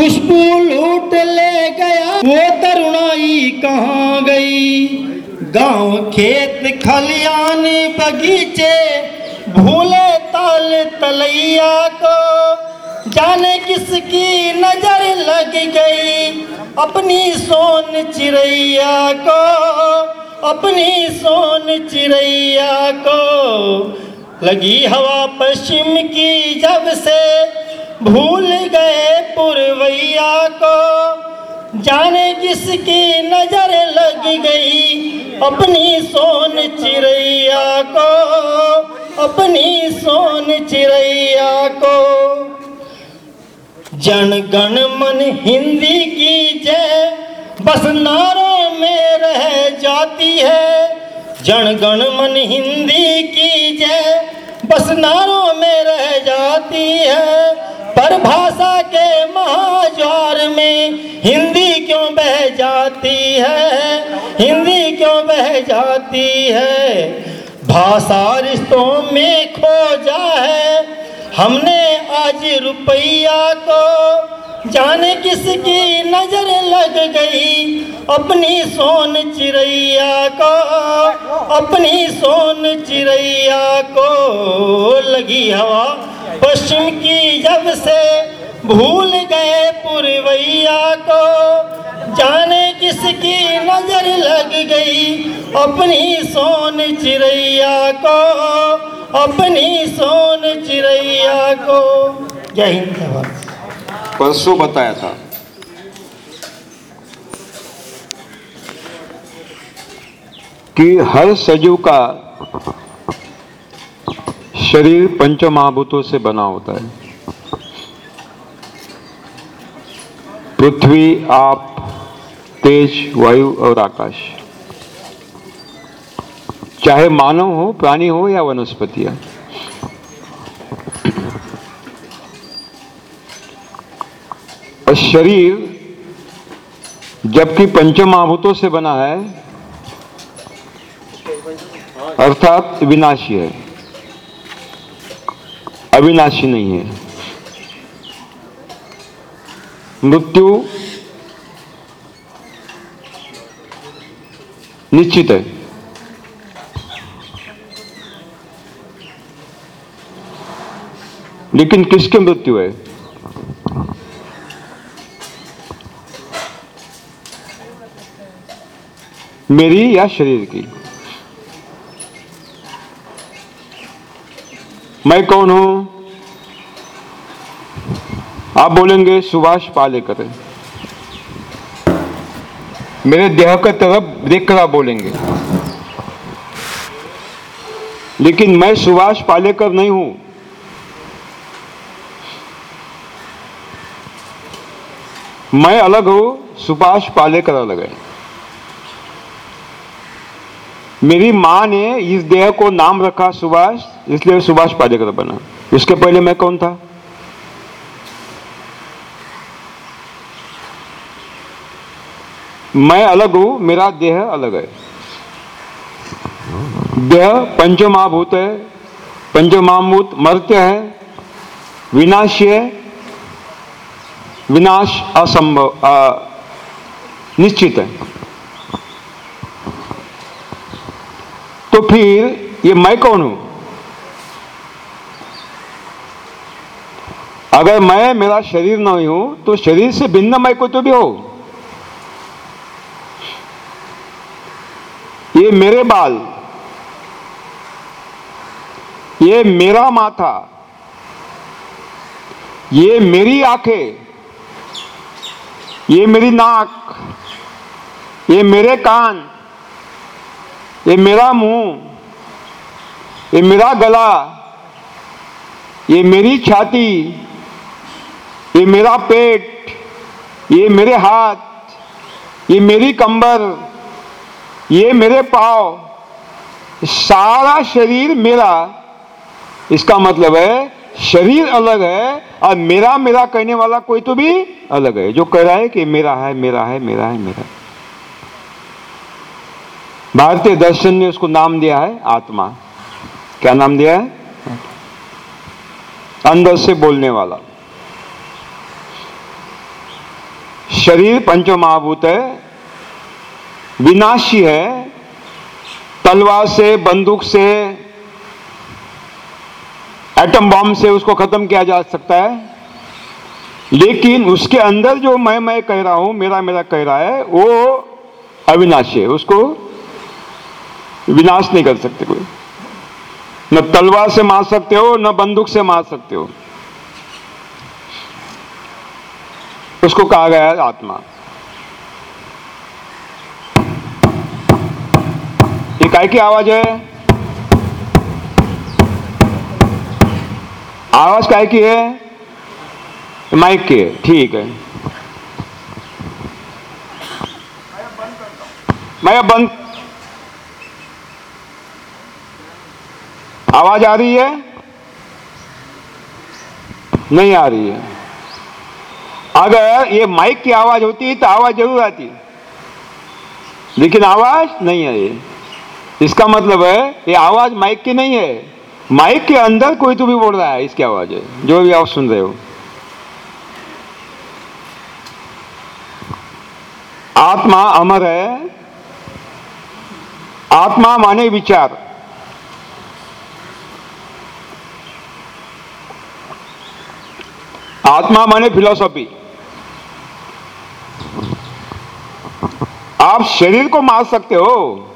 खुशबू लूट ले गया। वो तरुणाई कहाँ गई? गाँव खेत खलियान बगीचे, भूले ताल तलैया को। जाने किसकी नज़र लग गई? अपनी सोन चिड़ैया को। अपनी सोन चिड़ैया को। लगी हवा पश्चिम की जब से भूल गए पुरवैया को। जाने किसकी नज़र लग गई, अपनी सोन चिड़ैया को। अपनी सोन चिड़ैया को। जन गण मन हिंदी की जय, बस नारों में रह जाती है। जन गण मन हिंदी की जय बस नारों में रह जाती है। पर भाषा के महाज्वार में हिंदी क्यों बह जाती है? हिंदी क्यों बह जाती है? भाषा रिश्तों में खोजा है। हमने आज रुपया को जाने किसकी नज़र लग गई? अपनी सोन चिड़ैया को, अपनी सोन चिड़ैया को लगी हवा। पश्चिम की जब से भूल गए पुरवैया को, जाने किसकी नज़र लग गई? अपनी सोन चिड़ैया को, अपनी सोन चिड़ैया को। जय हिंद परसों बताया था। कि हर सजीव का शरीर पंच महाभूतों से बना होता है। पृथ्वी, आप, तेज, वायु और आकाश। चाहे मानव हो, प्राणी हो या वनस्पतियाँ। और शरीर जबकि पंच महाभूतों से बना है, अर्थात विनाशी है। अविनाशी नहीं है। मृत्यु निश्चित है। लेकिन किसकी मृत्यु है? मेरी या शरीर की? मैं कौन हूँ? आप बोलेंगे, सुभाष पालेकर। मेरे देह का तरफ़ देखकर आप बोलेंगे। लेकिन मैं सुभाष पालेकर नहीं हूँ। मैं अलग हूँ, सुभाष पालेकर अलग है। मेरी माँ ने इस देह को नाम रखा सुभाष, इसलिए सुभाष पालेकर बना। उसके पहले मैं कौन था? मैं अलग हूँ, मेरा देह अलग है। देह पंचमहाभूत है, पंचमहाभूत मर्त्य है, विनाशी है, विनाश असंभव निश्चित है। तो फिर ये मैं कौन हूँ? अगर मैं, मेरा शरीर नहीं हूँ तो शरीर से भिन्न मैं कोई तो भी हो। ये मेरे बाल, ये मेरा माथा, ये मेरी आँखें, ये मेरी नाक, ये मेरे कान ये मेरा मुँह, ये मेरा गला, ये मेरी छाती, ये मेरा पेट, ये मेरे हाथ, ये मेरी कंबर, ये मेरे पाव, सारा शरीर मेरा। इसका मतलब है, शरीर अलग है और मेरा मेरा कहने वाला कोई तो भी अलग है। जो कह रहा है कि मेरा है मेरा है मेरा है मेरा है। भारतीय दर्शन ने उसको नाम दिया है आत्मा। क्या नाम दिया है? अंदर से बोलने वाला। शरीर पंच महाभूत है, विनाशी है, तलवार से, बंदूक से एटम बॉम्ब से उसको खत्म किया जा सकता है। लेकिन उसके अंदर जो मैं मैं कह रहा हूँ मेरा मेरा कह रहा है, वो अविनाशी है। उसको विनाश नहीं कर सकते कोई। न तलवार से मार सकते हो, न बंदूक से मार सकते हो। उसको कहा गया है आत्मा। ये काय की आवाज़ है? आवाज़ काय की है? माइक की है, ठीक है। मैं बंद आवाज़ आ रही है? नहीं आ रही है। अगर ये माइक की आवाज़ होती तो आवाज़ ज़रूर आती। लेकिन आवाज़ नहीं है ये। इसका मतलब है, ये आवाज़ माइक की नहीं है। माइक के अंदर कोई तो भी बोल रहा है इसकी आवाज़। है जो भी आप सुन रहे हो। आत्मा अमर है। आत्मा माने विचार। आत्मा माने फिलोसॉफी आप शरीर को मार सकते हो।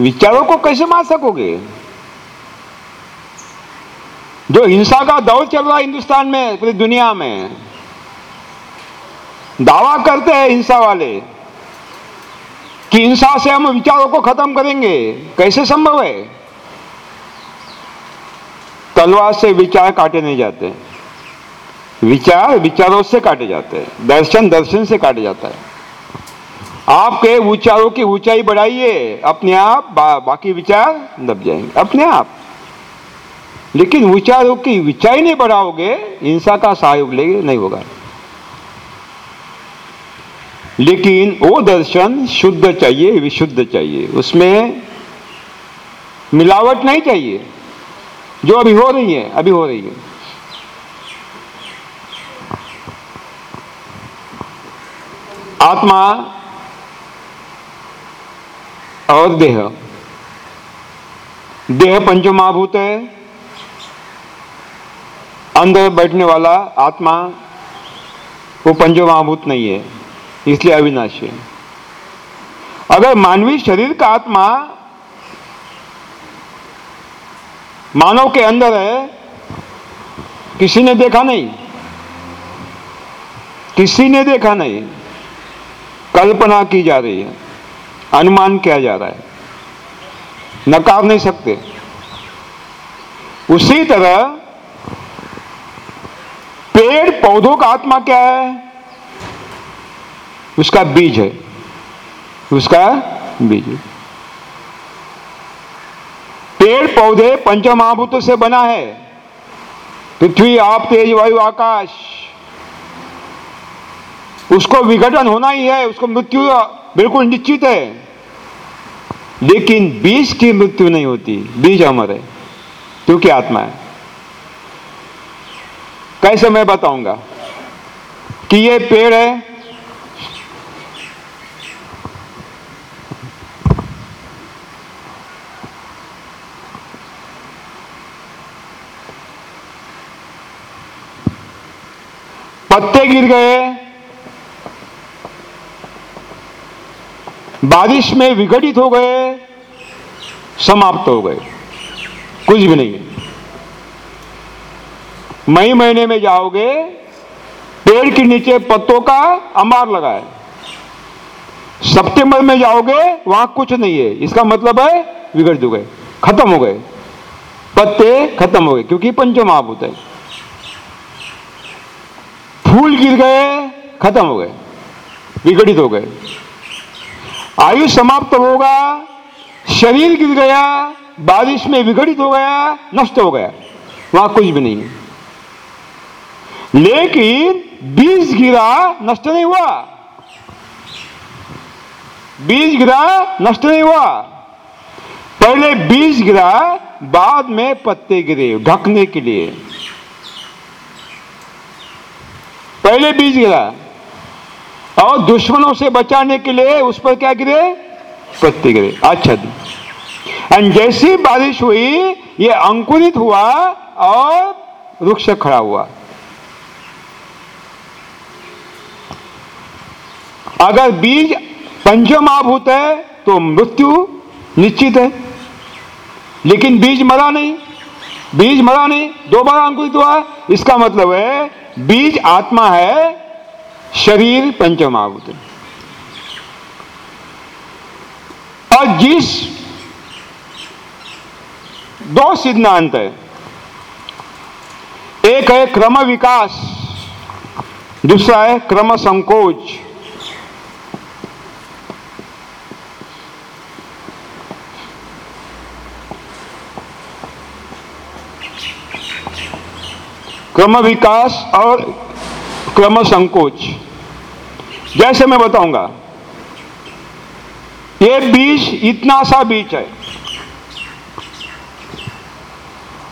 विचारों को कैसे मार सकोगे? जो हिंसा का दौर चल रहा है हिंदुस्तान में, पूरी दुनिया में, दावा करते हैं हिंसा वाले कि हिंसा से हम विचारों को खत्म करेंगे। कैसे संभव है? तलवार से विचार काटे नहीं जाते। विचार विचारों से काटे जाते हैं। दर्शन दर्शन से काटे जाता है। आपके विचारों की ऊंचाई बढ़ाइए अपने आप बा, बाकी विचार दब जाएँगे। अपने आप। लेकिन विचारों की ऊंचाई नहीं बढ़ाओगे हिंसा का सहयोग लेंगे नहीं होगा। लेकिन वो दर्शन शुद्ध चाहिए विशुद्ध चाहिए। उसमें मिलावट नहीं चाहिए। जो अभी हो रही है अभी हो रही है। आत्मा और देह। देह पंचमहाभूत है। अंदर बैठने वाला आत्मा, वो पंचमहाभूत नहीं है, इसलिए अविनाशी है। अगर मानवीय शरीर का आत्मा मानव के अंदर है, किसी ने देखा नहीं। किसी ने देखा नहीं। कल्पना की जा रही है, अनुमान किया जा रहा है। नकार नहीं सकते। उसी तरह पेड़ पौधों का आत्मा क्या है? उसका बीज है। उसका बीज है। पेड़ पौधे पंचमहाभूतों से बना है। पृथ्वी, आप तेज, वायु, आकाश। उसको विघटन होना ही है, उसको मृत्यु बिल्कुल निश्चित है। लेकिन बीज की मृत्यु नहीं होती, बीज अमर है, क्योंकि आत्मा है। कैसे मैं बताऊँगा कि ये पेड़ है, पत्ते गिर गए बारिश में विघटित हो गए, समाप्त हो गए। कुछ भी नहीं। मई महीने में जाओगे, पेड़ के नीचे पत्तों का अंबार लगा है सितंबर में जाओगे, वहाँ कुछ नहीं है। इसका मतलब है विघटित हो गए, खत्म हो गए। पत्ते खत्म हो गए, क्योंकि पंचमहाभूत है। फूल गिर गए, खत्म हो गए, विघटित हो गए। आयु समाप्त होगा शरीर गिर गया, बारिश में विघटित हो गया, नष्ट हो गया। वहाँ कुछ भी नहीं लेकिन बीज गिरा, नष्ट नहीं हुआ। बीज गिरा, नष्ट नहीं हुआ। पहले बीज गिरा, बाद में पत्ते गिरे, ढकने के लिए। पहले बीज गिरा। और दुश्मनों से बचाने के लिए उस पर क्या गिरे? पत्ते गिरे। अच्छा एंड जैसी बारिश हुई, ये अंकुरित हुआ और वृक्ष खड़ा हुआ। अगर बीज पंचमहाभूत है तो मृत्यु निश्चित है। लेकिन बीज मरा नहीं। बीज मरा नहीं दो बार अंकुरित हुआ। इसका मतलब है, बीज आत्मा है शरीर पंचमहाभूत है और जिस दो सिद्धांत है, एक है क्रम विकास, दूसरा है क्रम संकोच। क्रम विकास और क्रम संकोच। जैसे मैं बताऊँगा, ये बीज इतना सा बीज है।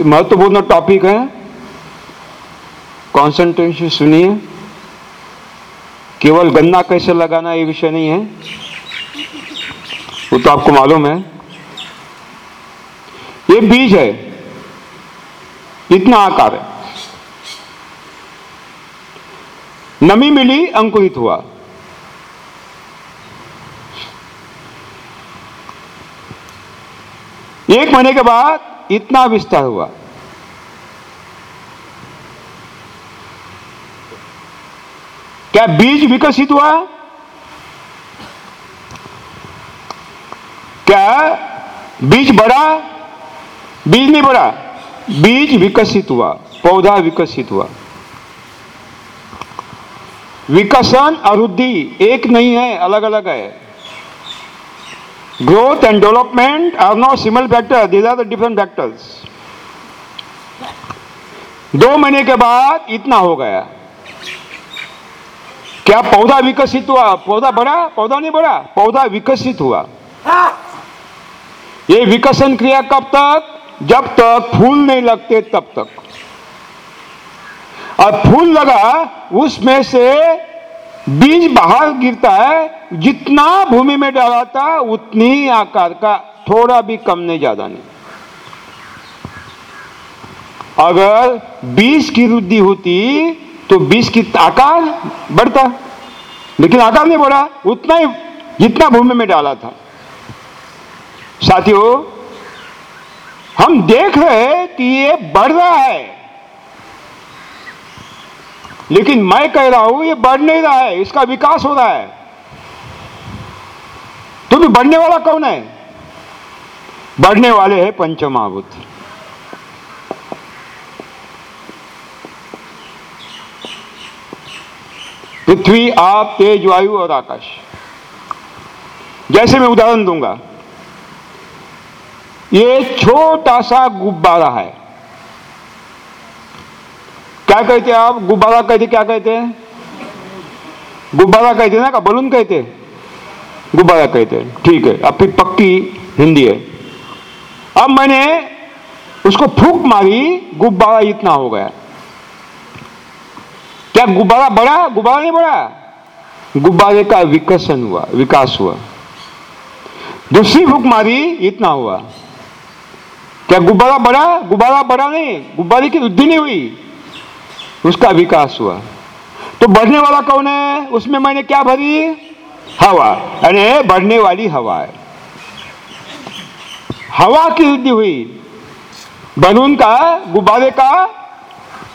महत्वपूर्ण टॉपिक है। कॉन्सेंट्रेशन सुनिए। केवल गन्ना कैसे लगाना ये विषय नहीं है। वो तो आपको मालूम है। ये बीज है। इतना आकार है। नमी मिली, अंकुरित हुआ। एक महीने के बाद इतना विस्तार हुआ। क्या बीज विकसित हुआ? क्या बीज बड़ा बीज नहीं बढ़ा। बीज विकसित हुआ, पौधा विकसित हुआ। विकसन और वृद्धि एक नहीं है अलग अलग है। Growth and development are not similar factor these are the different factors दो महीने के बाद इतना हो गया। क्या पौधा विकसित हुआ? पौधा बढ़ा? पौधा नहीं बढ़ा? पौधा विकसित हुआ। ये विकसन क्रिया कब तक? जब तक फूल नहीं लगते, तब तक। और फूल लगा, उसमें से बीज बाहर गिरता है, जितना भूमि में डाला था उतनी आकार का, थोड़ा भी कम नहीं, ज़्यादा नहीं। अगर बीज की वृद्धि होती तो बीज की आकार बढ़ता। लेकिन आकार नहीं बढ़ा, उतना ही, जितना भूमि में डाला था। साथियों, हम देख रहे हैं कि ये बढ़ रहा है। लेकिन मैं कह रहा हूँ, ये बढ़ नहीं रहा है, इसका विकास हो रहा है। तो भी बढ़ने वाला कौन है? बढ़ने वाले हैं पंचमहाभूत। पृथ्वी, आप, तेज, वायु और आकाश। जैसे मैं उदाहरण दूँगा, ये छोटा सा गुब्बारा है। क्या कहते हैं आप? गुब्बारा कहते, क्या कहते हैं? गुब्बारा कहते ना का बलून कहते गुब्बारा कहते हैं। ठीक है, अब फिर पक्की हिंदी है। अब मैंने उसको फूक मारी, गुब्बारा इतना हो गया। क्या गुब्बारा बढ़ा गुब्बारा नहीं बढ़ा गुब्बारे का विकसन हुआ, विकास हुआ। दूसरी फूक मारी, इतना हुआ। क्या गुब्बारा बढ़ा गुब्बारा बढ़ा नहीं, गुब्बारे की वृद्धि नहीं हुई। उसका विकास हुआ। तो बढ़ने वाला कौन है? उसमें मैंने क्या भरी? हवा। यानी बढ़ने वाली हवा है। हवा की वृद्धि हुई। बलून का, गुब्बारे का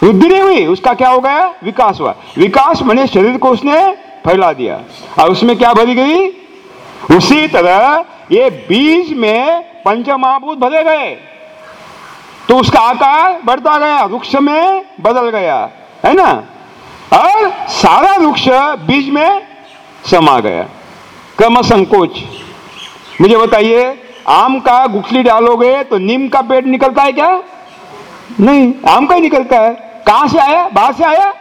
वृद्धि नहीं हुई। उसका क्या हो गया? विकास हुआ। विकास मैंने शरीर को उसने फैला दिया। और उसमें क्या भरी गई? उसी तरह ये बीज में पंचमहाभूत भरे गए। तो उसका आकार बढ़ता गया, वृक्ष में बदल गया, है ना? और सारा वृक्ष बीज में समा गया। क्रम संकोच। मुझे बताइए, आम का गुठली डालोगे तो नीम का पेड़ निकलता है क्या? नहीं, आम का ही निकलता है। कहाँ से आया? बाहर से आया?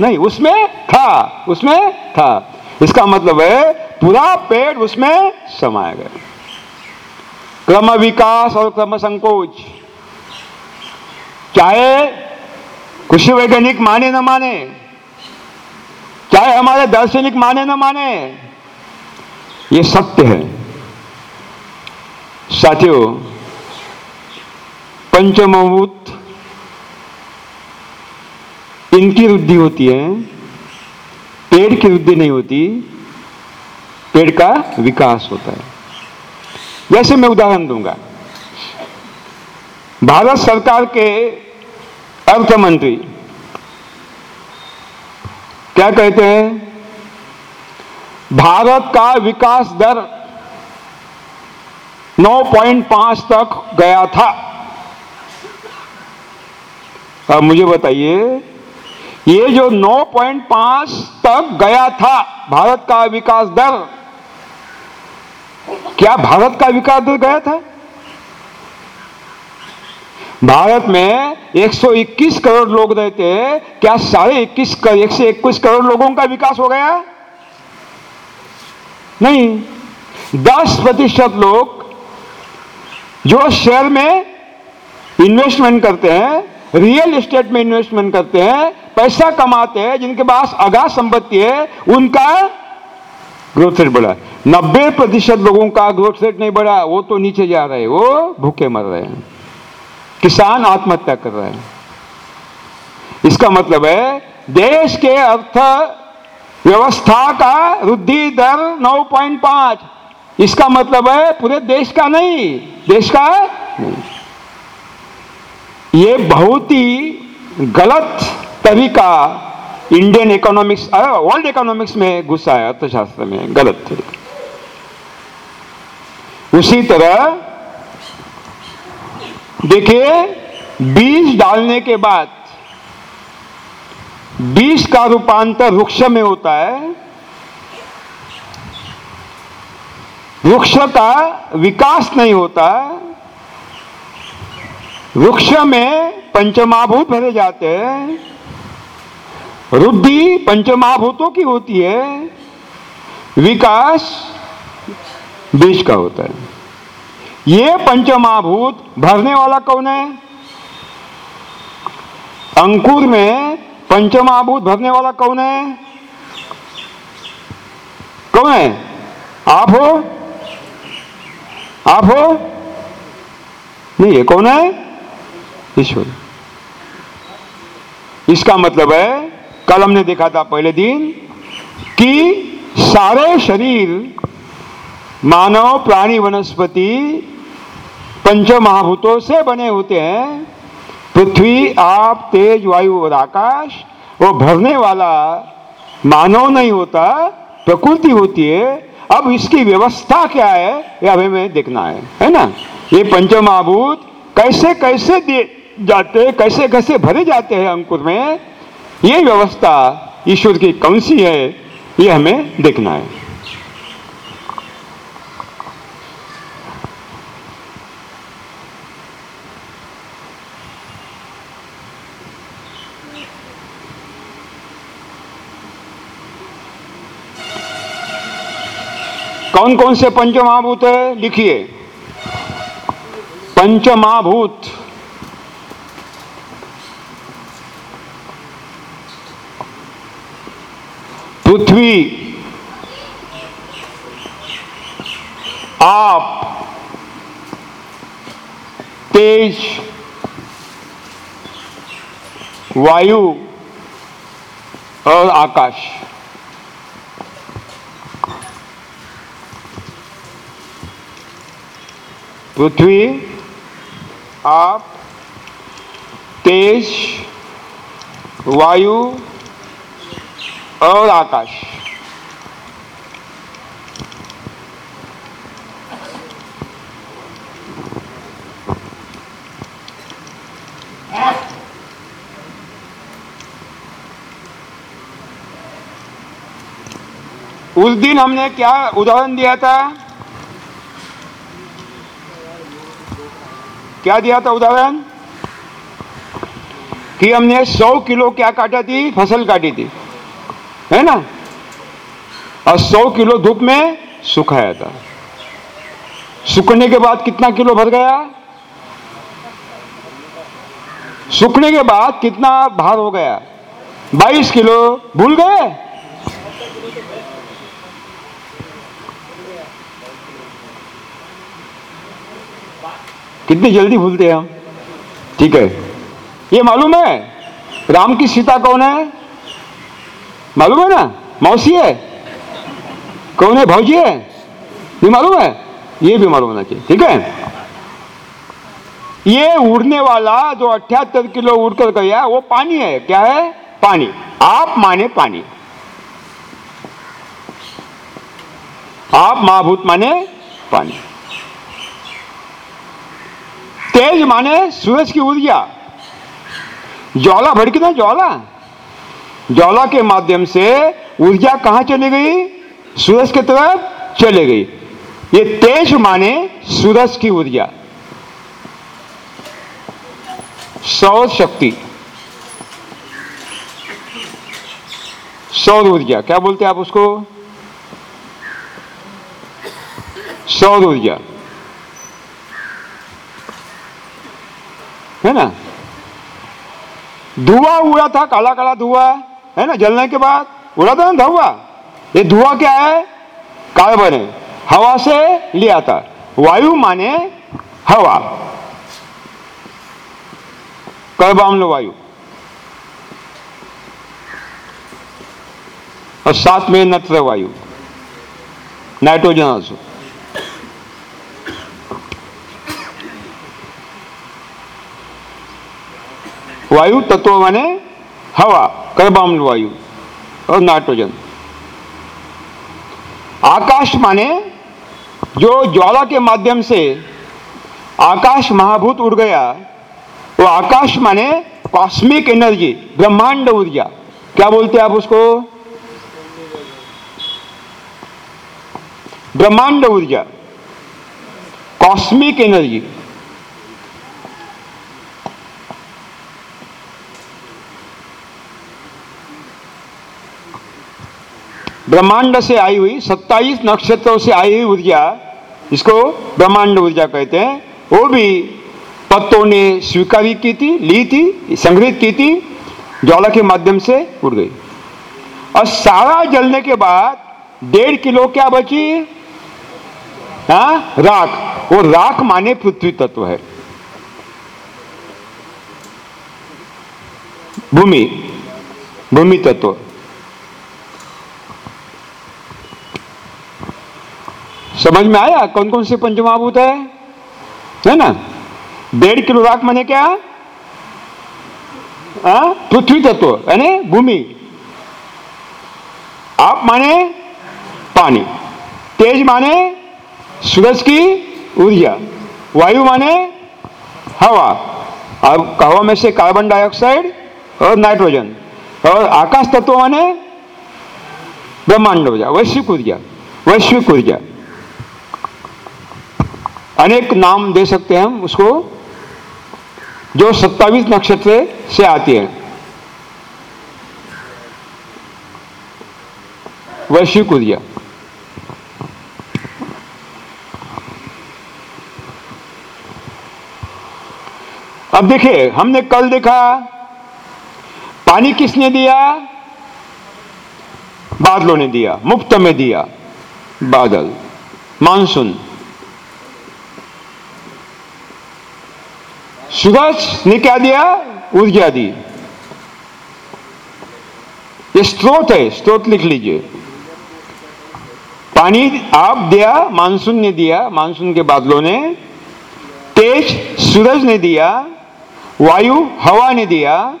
नहीं, उसमें था उसमें था। इसका मतलब है, पूरा पेड़ उसमें समाया गया। क्रम विकास और क्रम संकोच। चाहे कृषि वैज्ञानिक माने न माने, चाहे हमारे दार्शनिक माने न माने, ये सत्य है। साथियों पंचमभूत इनकी वृद्धि होती है, पेड़ की वृद्धि नहीं होती, पेड़ का विकास होता है। जैसे मैं उदाहरण दूँगा, भारत सरकार के अर्थ मंत्री क्या कहते हैं? भारत का विकास दर 9.5 तक गया था। अब मुझे बताइए, ये जो 9.5 तक गया था भारत का विकास दर, क्या भारत का विकास दर गया था? भारत में 121 करोड़ लोग रहते हैं। क्या साढ़े इक्कीस एक सौ इक्कीस करोड़ लोगों का विकास हो गया? नहीं। 10 प्रतिशत लोग जो शेयर में इन्वेस्टमेंट करते हैं रियल एस्टेट में इन्वेस्टमेंट करते हैं, पैसा कमाते हैं, जिनके पास अगा संपत्ति है, उनका ग्रोथ रेट बढ़ा। नब्बे प्रतिशत लोगों का ग्रोथ रेट नहीं बढ़ा, वो तो नीचे जा रहे हैं, वो भूखे मर रहे हैं। किसान आत्महत्या कर रहे हैं। इसका मतलब है, देश के अर्थ व्यवस्था का वृद्धि दर 9.5 इसका मतलब है, पूरे देश का नहीं, देश का नहीं। ये बहुत ही गलत तरीका इंडियन इकोनॉमिक्स वर्ल्ड इकोनॉमिक्स में घुसा है, अर्थशास्त्र में, गलत तरीका। उसी तरह देखिए, बीज डालने के बाद, बीज का रूपांतर वृक्ष में होता है। वृक्ष का विकास नहीं होता। वृक्ष में पंचमाभूत भरे जाते हैं। रुद्धि पंचमाभूतों की होती है। विकास बीज का होता है। ये पंचमाभूत भरने वाला कौन है? अंकुर में पंचमाभूत भरने वाला कौन है? कौन है? आप हो? आप हो? नहीं, ये कौन है? ईश्वर। इसका मतलब है, कल हमने देखा था पहले दिन, कि सारे शरीर मानव प्राणी वनस्पति पंच महाभूतों से बने होते हैं। पृथ्वी, आप, तेज, वायु, और आकाश, वो भरने वाला मानव नहीं होता, प्रकृति होती है। अब इसकी व्यवस्था क्या है, ये हमें देखना है है ना? ये पंच महाभूत कैसे कैसे दे जाते कैसे कैसे भरे जाते हैं अंकुर में, ये व्यवस्था ईश्वर की कौन सी है, ये हमें देखना है। कौन कौन से पंचमहाभूत है? लिखिए। पंचमहाभूत। पृथ्वी। आप। तेज। वायु। और आकाश। पृथ्वी आप तेज वायु और आकाश। उस दिन हमने क्या उदाहरण दिया था? क्या दिया था उदाहरण? कि हमने 100 किलो क्या काटा थी? फ़सल काटी थी। है ना? और 100 किलो धूप में सुखाया था। सूखने के बाद कितना किलो भर गया? सूखने के बाद कितना भार हो गया? 22 किलो। भूल गए? कितनी जल्दी भूलते हैं हम। ठीक है। ये मालूम है, राम की सीता कौन है? मालूम है ना? मौसी है। कौन है? भौजी है। ये मालूम है? ये भी मालूम होना चाहिए। ठीक है। ये उड़ने वाला जो अठहत्तर किलो उड़कर गया, वो पानी है। क्या है? पानी। आप माने पानी। आप महाभूत माने पानी। तेज माने सूरज की ऊर्जा ज्वाला भड़की ना, ज्वाला। ज्वाला के माध्यम से ऊर्जा कहाँ चली गई? सूरज की तरफ़ चले गई। ये तेज माने सूरज की ऊर्जा सौर शक्ति। सौर ऊर्जा, क्या बोलते हैं आप उसको? सौर ऊर्जा। है ना? धुआँ उड़ा था, काला काला धुआँ, है ना, जलने के बाद? उड़ा था ना, धुआँ। ये धुआँ क्या है? कार्बन है हवा से लिया था वायु माने हवा। कर्बाम्ल वायु। और साथ में नत्र वायु। नाइट्रोजन ऑल्सो वायु तत्व माने हवा कर्बाम्ल वायु, और नाइट्रोजन। आकाश माने जो ज्वाला के माध्यम से आकाश महाभूत उड़ गया, वो आकाश माने कॉस्मिक एनर्जी, ब्रह्मांड ऊर्जा। क्या बोलते हैं आप उसको? ब्रह्मांड ऊर्जा, कॉस्मिक एनर्जी। ब्रह्मांड से आई हुई 27 नक्षत्रों से आई हुई ऊर्जा, इसको ब्रह्मांड ऊर्जा कहते हैं, वो भी पत्तों ने स्वीकार की थी, ली थी, संग्रहित की थी, ज्वाला के माध्यम से उड़ गई। और सारा जलने के बाद डेढ़ किलो क्या बची? हाँ राख। वो राख माने पृथ्वी तत्व है। भूमि भूमि तत्व। समझ में आया? कौन कौन से पंचमहाभूत है? है ना? डेढ़ किलो राख माने क्या? पृथ्वी तत्व, यानी भूमि। आप माने पानी। तेज माने सूरज की ऊर्जा। वायु माने हवा। अब हवा में से कार्बन डाइऑक्साइड और नाइट्रोजन और आकाश तत्व माने ब्रह्मांड ऊर्जा, वैश्विक ऊर्जा वैश्विक ऊर्जा। अनेक नाम दे सकते हैं हम उसको, जो सत्तावीस नक्षत्र से आती है। वैश्विक ऊर्जा अब देखिए, हमने कल देखा, पानी किसने दिया? बादलों ने दिया, मुफ़्त में दिया, बादल। मानसून। सूरज ने क्या दिया? ऊर्जा दी? ये स्रोत है, स्रोत लिख लीजिए। पानी आप दिया, मानसून ने दिया, मानसून के बादलों ने। तेज सूरज ने दिया, वायु, हवा ने दिया।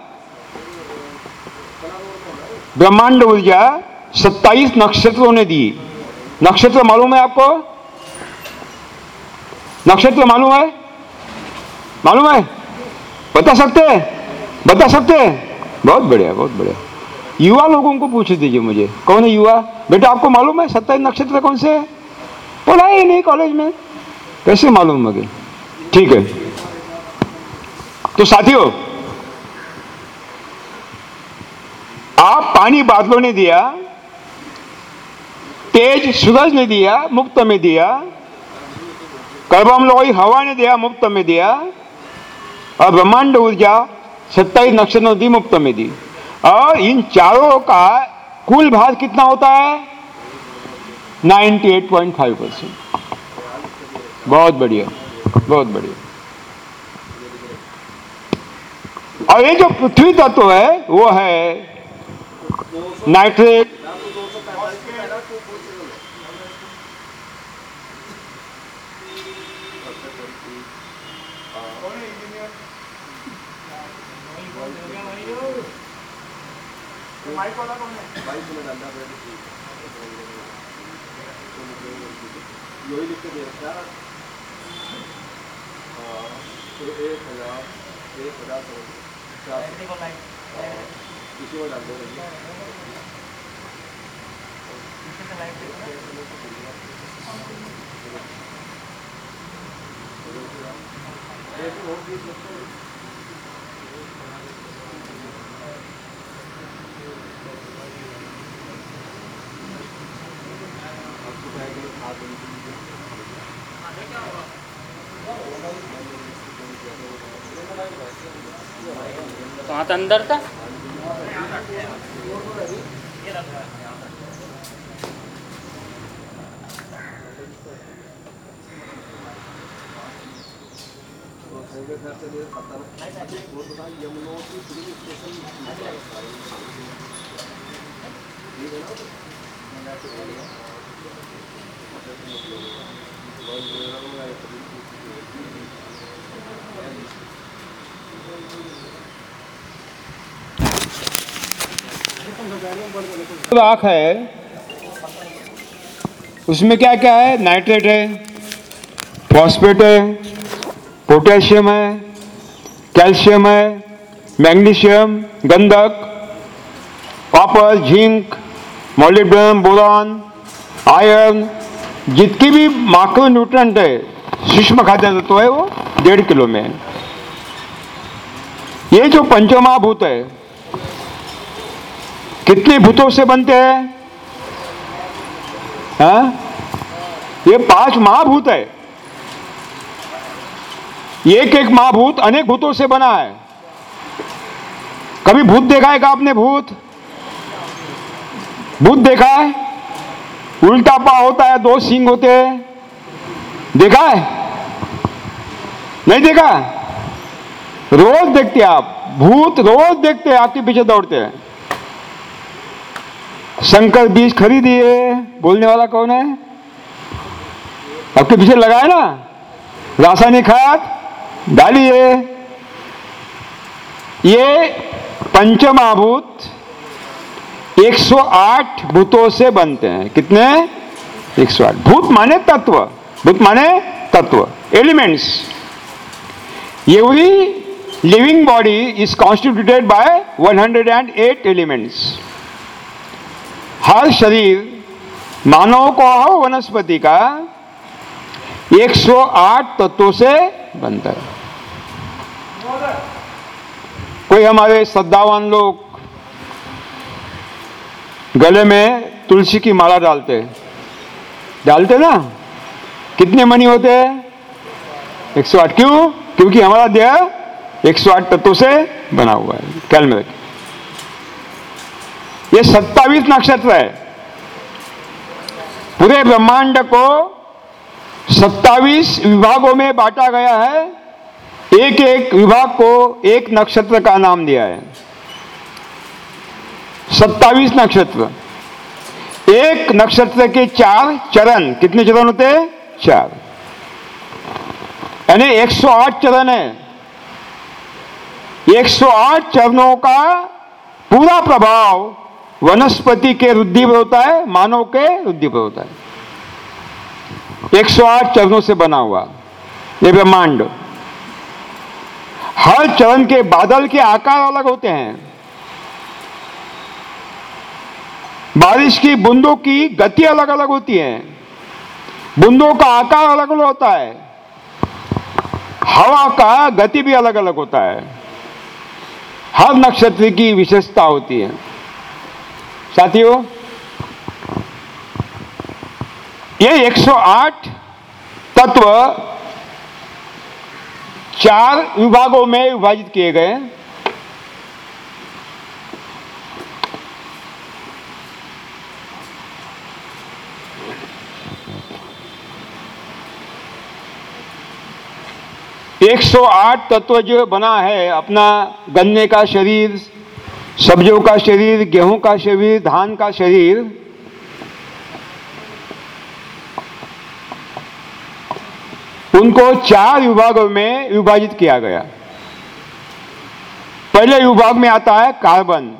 ब्रह्मांड ऊर्जा 27 नक्षत्रों ने दी। नक्षत्र मालूम है आपको? नक्षत्र मालूम है? मालूम है? बता सकते हैं? बता सकते हैं? बहुत बढ़िया बहुत बढ़िया। युवा लोगों को पूछ दीजिए मुझे। कौन है युवा? बेटा, आपको मालूम है सत्ताईस नक्षत्र कौन से है? पढ़ा ही नहीं, कॉलेज में। कैसे मालूम मगे ठीक है। तो साथियों, आप पानी बादलों ने दिया, तेज सूरज ने दिया, मुफ़्त में दिया कर्बम लोई हवा ने दिया मुक्त में दिया। और ब्रह्मांड ऊर्जा सत्ताईस नक्षत्र नदी मुफ़्त में दी। और इन चारों का कुल भार कितना होता है? 98.5 परसेंट। बहुत बढ़िया बहुत बढ़िया। और ये जो पृथ्वी तत्व है, वो है नाइट्रेट यही लिख के दे रखा हाँ, तो एक हज़ार एक हज़ार सौ चार सौ इसी में डाल दो एक और चीज़ लिखते हैं। आपको क्या है कि खाद देनी चाहिए। हाथ अंदर था तो संजय फ़िल्म स्टेशन ठीक है। उसमें क्या क्या है? नाइट्रेट है, फॉस्फेट है, पोटेशियम है, कैल्शियम है, मैग्नीशियम, गंधक, copper zinc molybdenum, boron, iron जितनी भी माइक्रो न्यूट्रंट है, सूक्ष्म खाद्य तत्व है वो डेढ़ किलो में है। ये जो पंचमहाभूत है कितने भूतों से बनते हैं? हाँ? ये पाँच महाभूत है। एक एक महाभूत अनेक भूतों से बना है। कभी भूत देखा है क्या आपने भूत? भूत देखा है? उल्टा पा होता है, दो सिंग होते हैं। देखा है? नहीं देखा? रोज देखते आप। भूत रोज देखते हैं, आपके पीछे दौड़ते हैं। शंकर बीज खरीदिए, बोलने वाला कौन है? आपके पीछे लगाए ना? रासायनिक खाद डालिए। ये पंचमहाभूत 108 भूतों से बनते हैं। कितने? 108 भूत माने तत्व। भूत माने तत्व। Elements. every living body is constituted by 108 elements हर शरीर मानव को हो, वनस्पति का 108 तत्वों से बनता है। कोई हमारे श्रद्धावान लोग गले में तुलसी की माला डालते हैं, डालते ना? कितने मनी होते हैं? 108 क्यों? क्योंकि हमारा देह 108 तत्वों से बना हुआ है, ख्याल में रखिए ये सत्तावीस नक्षत्र है। पूरे ब्रह्मांड को सत्तावीस विभागों में बांटा गया है। एक एक विभाग को एक नक्षत्र का नाम दिया है। सत्तावीस नक्षत्र। एक नक्षत्र के चार चरण। कितने चरण होते हैं? चार। यानी 108 चरण है। 108 चरणों का पूरा प्रभाव वनस्पति के वृद्धि पर होता है, मानव के वृद्धि पर होता है। 108 चरणों से बना हुआ, ये ब्रह्मांड। हर चरण के बादल के आकार अलग होते हैं। बारिश की बूंदों की गति अलग अलग होती है। बूंदों का आकार अलग अलग होता है। हवा का गति भी अलग अलग होता है। हर नक्षत्र की विशेषता होती है। साथियों, ये 108 तत्व चार विभागों में विभाजित किए गए हैं। ये 108 तत्व जो बना है अपना गन्ने का शरीर सब्जियों का शरीर, गेहूँ का शरीर, धान का शरीर। उनको चार विभागों में विभाजित किया गया। पहले विभाग में आता है कार्बन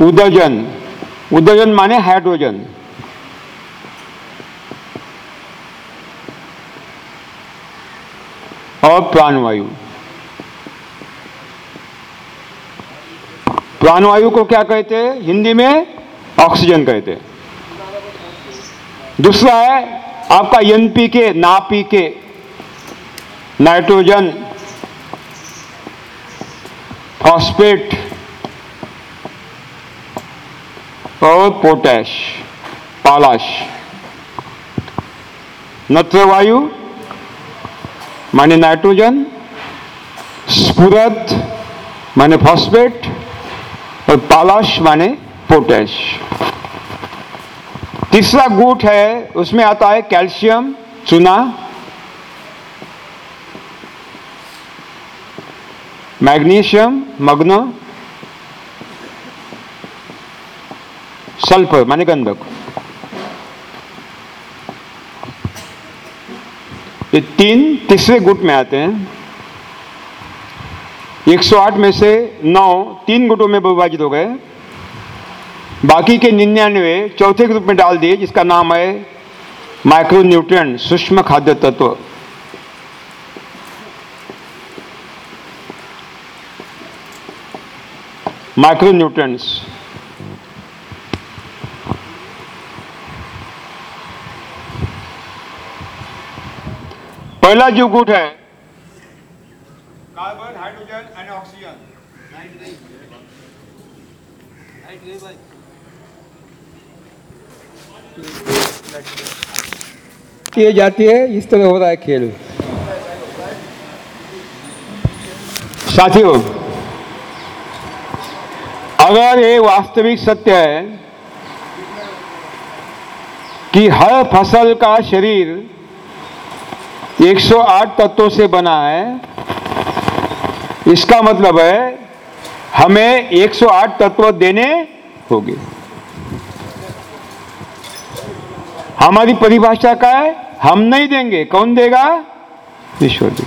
उदजन उदजन माने हाइड्रोजन। और प्राणवायु। प्राणवायु को क्या कहते हैं? हिंदी में ऑक्सीजन कहते हैं। दूसरा है, आपका एनपीके नापीके नाइट्रोजन, फॉस्फेट और पोटैश, पालाश। नत्र वायु माने नाइट्रोजन स्फुरत माने फॉस्फेट और पालाश माने पोटैश। तीसरा गुट है, उसमें आता है कैल्शियम, चूना। मैग्नीशियम, मग्न। सल्फ़र, माने गंधक। ये तीन तीसरे गुट में आते हैं। 108 में से 9 तीन गुटों में विभाजित हो गए। बाकी के निन्यानवे चौथे ग्रुप में डाल दिए, जिसका नाम है माइक्रो न्यूट्रिएंट सूक्ष्म खाद्य तत्व। माइक्रो न्यूट्रिएंट्स पहला जो गुट है कार्बन हाइड्रोजन एंड ऑक्सीजन किए जाती है, इस तरह हो रहा है खेल। साथियों, अगर ये वास्तविक सत्य है कि हर फ़सल का शरीर 108 तत्वों से बना है इसका मतलब है हमें 108 तत्व देने होंगे। हमारी परिभाषा का है, हम नहीं देंगे। कौन देगा? ईश्वर जी।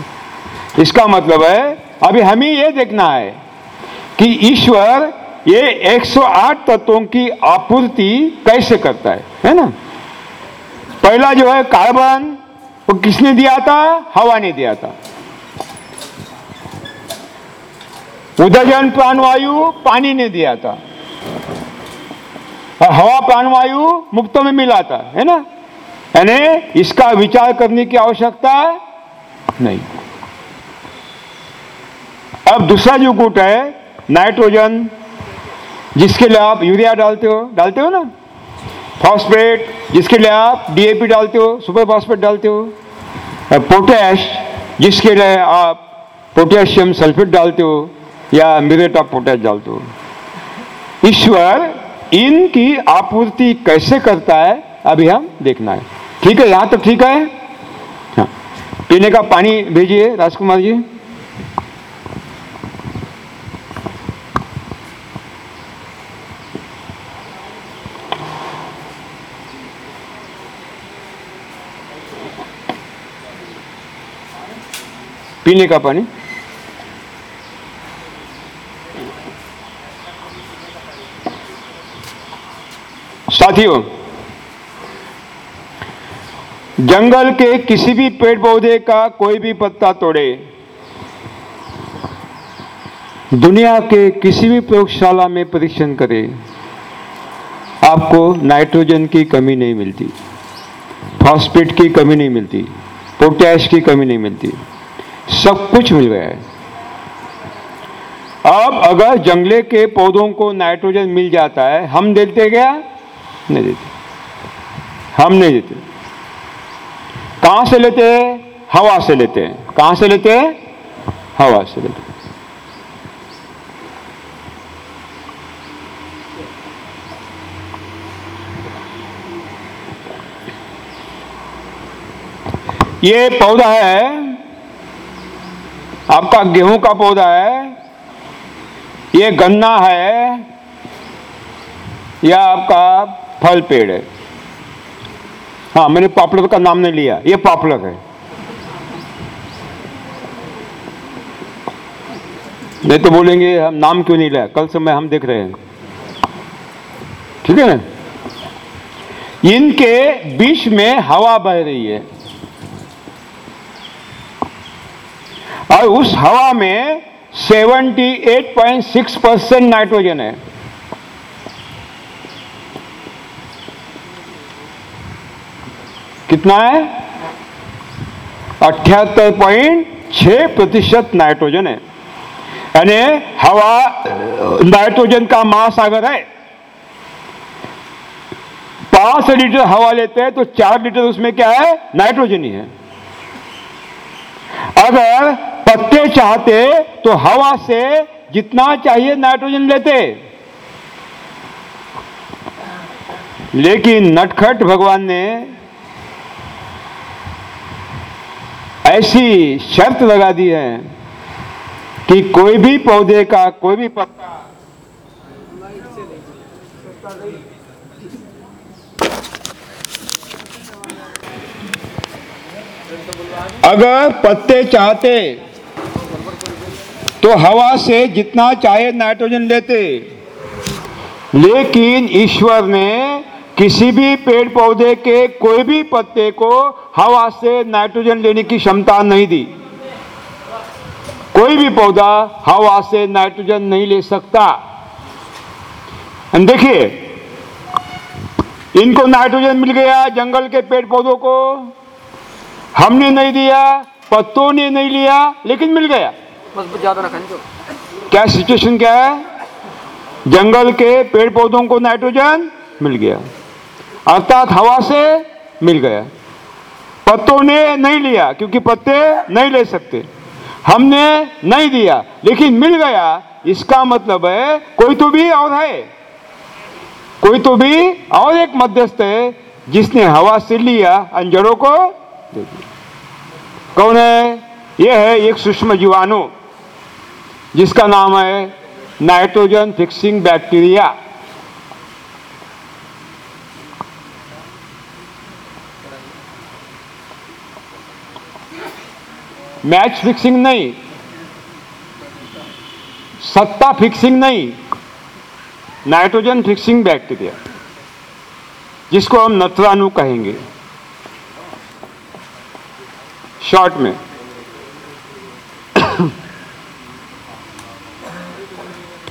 इसका मतलब है, अभी हमें यह देखना है कि ईश्वर ये 108 तत्वों की आपूर्ति कैसे करता है है ना? पहला जो है कार्बन, वो किसने दिया था? हवा ने दिया था। उदजन प्राणवायु पानी ने दिया था। हवा प्राणवायु मुक्तों में मिला था, है ना? यानी इसका विचार करने की आवश्यकता नहीं। अब दूसरा जो गुट है, नाइट्रोजन, जिसके लिए आप यूरिया डालते हो डालते हो ना? फॉस्फेट, जिसके लिए आप डीएपी डालते हो, सुपर फॉस्फेट डालते हो। पोटैश, जिसके लिए आप पोटेशियम सल्फेट डालते हो या मिरेट पोटैश डालते हो ईश्वर इनकी आपूर्ति कैसे करता है, अभी हम देखना है। ठीक है, यहाँ तो ठीक है। हाँ। पीने का पानी भेजिए, राजकुमार जी। पीने का पानी। साथियों, जंगल के किसी भी पेड़ पौधे का कोई भी पत्ता तोड़े, दुनिया के किसी भी प्रयोगशाला में परीक्षण करें, आपको नाइट्रोजन की कमी नहीं मिलती, फॉस्फेट की कमी नहीं मिलती, पोटैश की कमी नहीं मिलती, सब कुछ मिल गया है। अब अगर जंगले के पौधों को नाइट्रोजन मिल जाता है, हम देते क्या? नहीं देते। हम नहीं देते। कहाँ से लेते हैं? हवा से लेते हैं। कहाँ से लेते हैं? हवा से लेते ये पौधा है, आपका गेहूँ का पौधा है, ये गन्ना है, या आपका फल पेड़ है। हाँ मैंने पॉपुलर का नाम नहीं लिया, ये पॉपुलर है। नहीं तो बोलेंगे, हम नाम क्यों नहीं लिया? कल समय हम देख रहे हैं। ठीक है ना? इनके बीच में हवा बह रही है। और उस हवा में 78.6 परसेंट नाइट्रोजन है। कितना है? अठहत्तर पॉइंट छ प्रतिशत नाइट्रोजन है। यानी हवा, नाइट्रोजन का महासागर है, पाँच लीटर हवा लेते हैं तो चार लीटर उसमें क्या है? नाइट्रोजन ही है। अगर पत्ते चाहते तो हवा से जितना चाहिए नाइट्रोजन लेते। लेकिन नटखट भगवान ने ऐसी शर्त लगा दी है कि कोई भी पौधे का, कोई भी पत्ता अगर पत्ते चाहते तो हवा से जितना चाहे नाइट्रोजन लेते। लेकिन ईश्वर ने किसी भी पेड़ पौधे के कोई भी पत्ते को हवा से नाइट्रोजन लेने की क्षमता नहीं दी। कोई भी पौधा हवा से नाइट्रोजन नहीं ले सकता। देखिए इनको नाइट्रोजन मिल गया जंगल के पेड़ पौधों को। हमने नहीं दिया पत्तों ने नहीं लिया लेकिन मिल गया। बस ज़्यादा रखा तो। क्या सिचुएशन क्या है? जंगल के पेड़ पौधों को नाइट्रोजन मिल गया। अर्थात हवा से मिल गया। पत्तों ने नहीं लिया, क्योंकि पत्ते नहीं ले सकते। हमने नहीं दिया, लेकिन मिल गया। इसका मतलब है, कोई तो भी और है। कोई तो भी और एक मध्यस्थ है, जिसने हवा से लिया अंजड़ों को दे दिया। कौन है? यह है एक सूक्ष्म जीवाणु, जिसका नाम है nitrogen fixing bacteria. Match fixing नहीं। सत्ता फिक्सिंग नहीं। नाइट्रोजन फिक्सिंग बैक्टीरिया, जिसको हम नत्राणु कहेंगे। शॉर्ट में।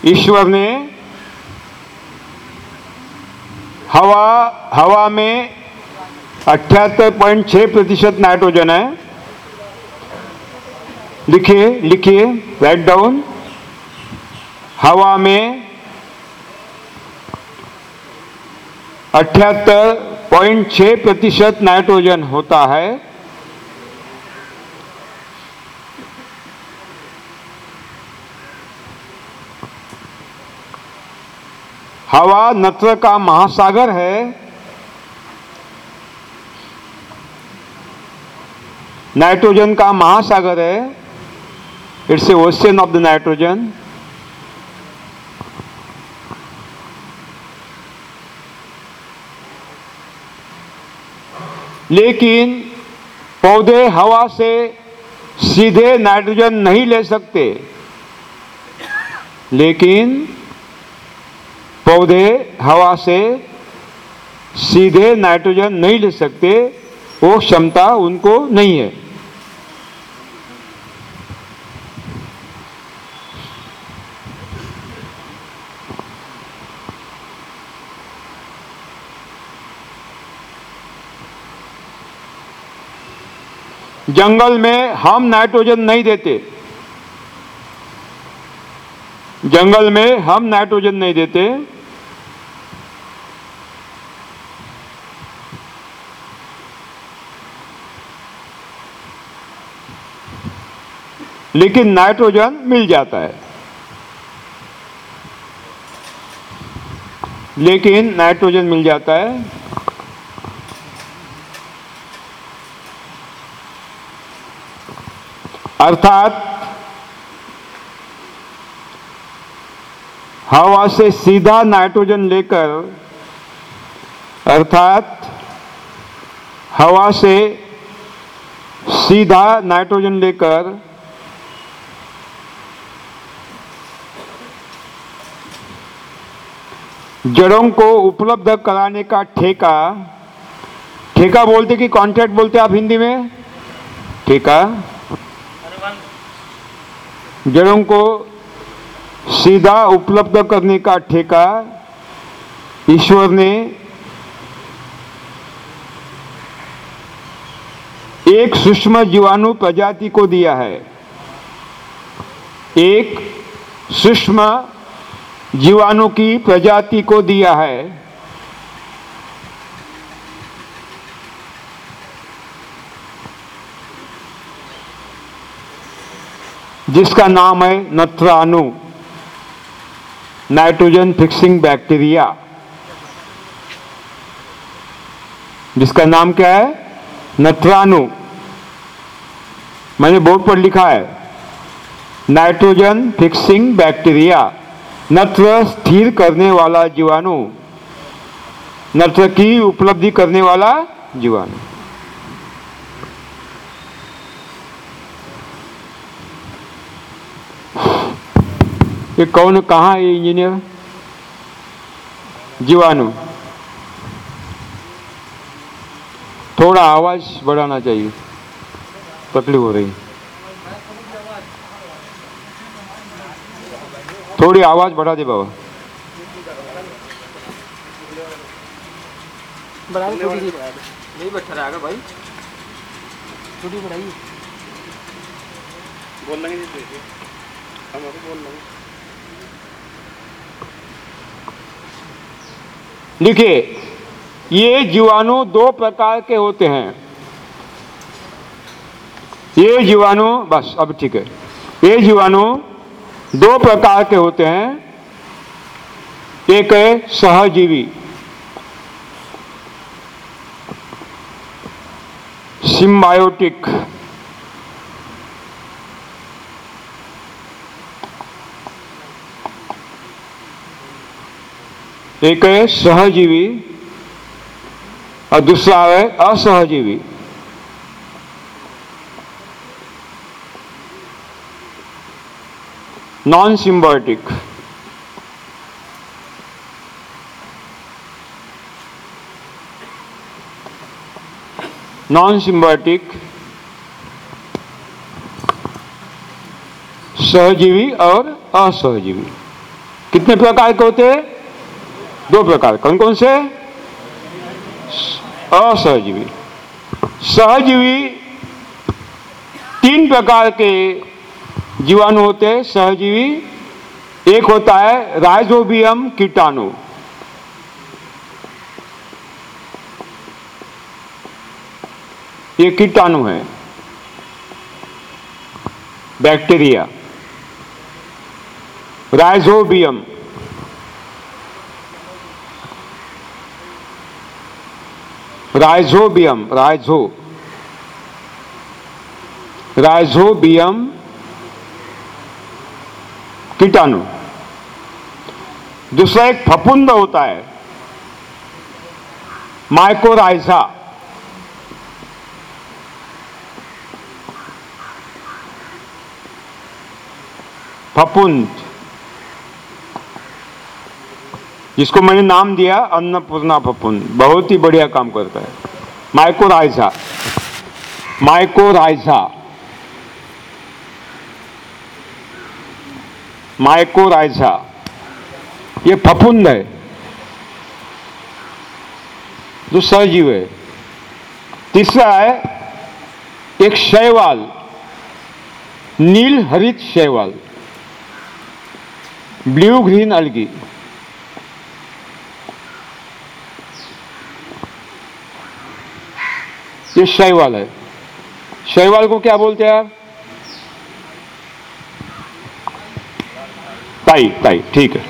ईश्वर ने हवा हवा में अठहत्तर पॉइंट छः प्रतिशत नाइट्रोजन है। लिखिए लिखिए राइट डाउन हवा में अठहत्तर पॉइंट छः प्रतिशत नाइट्रोजन होता है। हवा नत्र का महासागर है। नाइट्रोजन का महासागर है। It's a ocean of the nitrogen लेकिन पौधे हवा से सीधे नाइट्रोजन नहीं ले सकते। लेकिन पौधे हवा से सीधे नाइट्रोजन नहीं ले सकते, वो क्षमता उनको नहीं है। जंगल में हम नाइट्रोजन नहीं देते। जंगल में हम नाइट्रोजन नहीं देते। लेकिन नाइट्रोजन मिल जाता है। लेकिन नाइट्रोजन मिल जाता है। अर्थात हवा से सीधा नाइट्रोजन लेकर, अर्थात हवा से सीधा नाइट्रोजन लेकर जड़ों को उपलब्ध कराने का ठेका ठेका बोलते कि कॉन्ट्रैक्ट बोलते आप हिंदी में? ठेका। जड़ों को सीधा उपलब्ध करने का ठेका ईश्वर ने एक सूक्ष्म जीवाणु प्रजाति को दिया है। एक सूक्ष्म जीवाणु की प्रजाति को दिया है। जिसका नाम है नत्राणु, नाइट्रोजन फिक्सिंग बैक्टीरिया। जिसका नाम क्या है? नत्राणु। मैंने बोर्ड पर लिखा है, नाइट्रोजन फिक्सिंग बैक्टीरिया। नत्र स्थिर करने वाला जीवाणु, नत्र की उपलब्धि करने वाला जीवाणु। ये कौन कहाँ है इंजीनियर? जीवाणु। थोड़ा आवाज़ बढ़ाना चाहिए। तकलीफ़ हो रही थोड़ी आवाज़ बढ़ा दे बाबा। बढ़ा दे थोड़ी नहीं बैठा रहेगा भाई। थोड़ी बढ़ाइए। बोल लेंगे हम अभी बोल लेंगे देखिए, ये जीवाणु दो प्रकार के होते हैं। ये जीवाणु, बस, अब ठीक है। ये जीवाणु दो प्रकार के होते हैं। एक है सहजीवी। सिम्बायोटिक। एक है सहजीवी और दूसरा है असहजीवी। नॉन सिम्बायोटिक नॉन सिम्बायोटिक सहजीवी और असहजीवी। कितने प्रकार के होते हैं? दो प्रकार कौन कौन से? असहजीवी। सहजीवी तीन प्रकार के जीवाणु होते हैं। सहजीवी, एक होता है राइजोबियम कीटाणु। ये कीटाणु है। Bacteria. Rhizobium. Rhizobium rhizo. Rhizobium कीटाणु। दूसरा एक फफुंद होता है माइकोराइजा फफुंद। जिसको मैंने नाम दिया अन्नपूर्णा फफुंद। बहुत ही बढ़िया काम करता है। माइकोराइजा माइकोराइजा माइकोराइजा ये फफुंद है। जो सहजीव है। तीसरा है एक शैवाल। नील हरित शैवाल। Blue green algae. ये शैवाल है। शैवाल को क्या बोलते हैं आप? ताई ताई, ठीक है।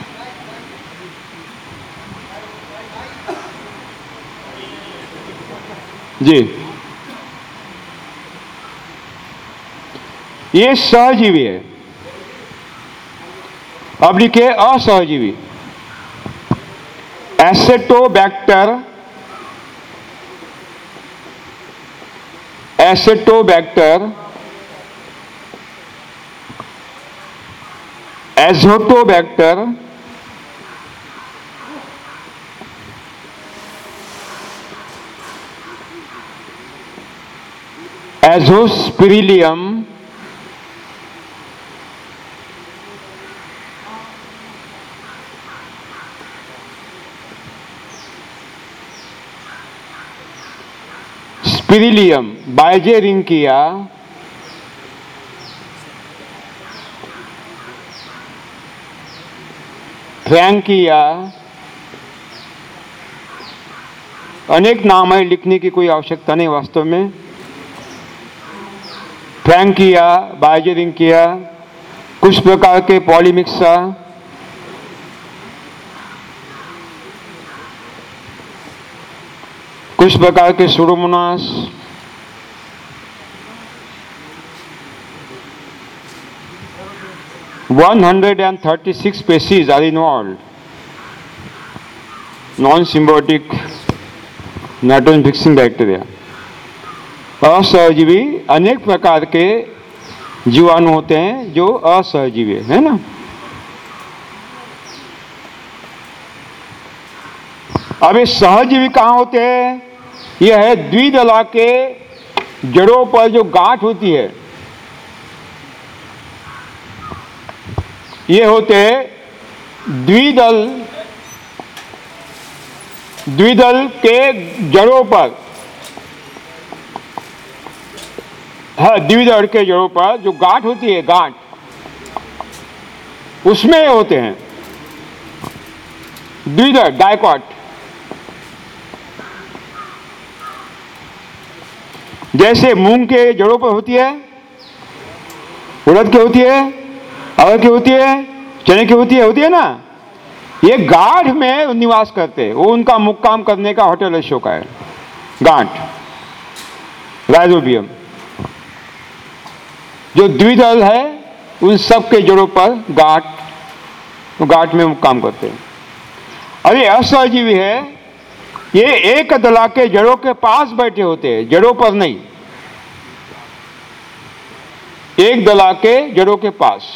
जी। ये सहजीवी है। अब लिखिए असहजीवी। Acetobacter Acetobacter Azotobacter Azospirillum Spirillum Beijerinckia Frankia अनेक नाम है, लिखने की कोई आवश्यकता नहीं वास्तव में। फ्रैंकिया बाइजेरिंकिया कुछ प्रकार के पॉलीमिक्सा कुछ प्रकार के सुरुमनास one hundred and thirty six species are involve non symbiotic nitrogen fixing bacteria असहजीवी अनेक प्रकार के जीवाणु होते हैं जो असहजीवी है, है ना? अब ये सहजीवी कहाँ होते हैं? यह है द्विदला के जड़ों पर जो गांठ होती है। ये होते हैं द्विदल द्विदल के जड़ों पर। हाँ द्विदल के जड़ों पर जो गांठ होती है, गांठ, उसमें होते हैं। द्विदल, डायकॉट। जैसे मूंग के जड़ों पर होती है, उड़द की होती है, अरहर की होती है, चने की होती है होती है ना? ये गांठ में निवास करते हैं। वो उनका मुक्काम करने का होटल अशोक है। गांठ। राइजोबियम। जो द्विदल है, उन सब के जड़ों पर गांठ गांठ में मुक्काम करते हैं। अरे, असहजीवी है ये एक दला के जड़ों के पास बैठे होते हैं, जड़ों पर नहीं। एक दला के जड़ों के पास।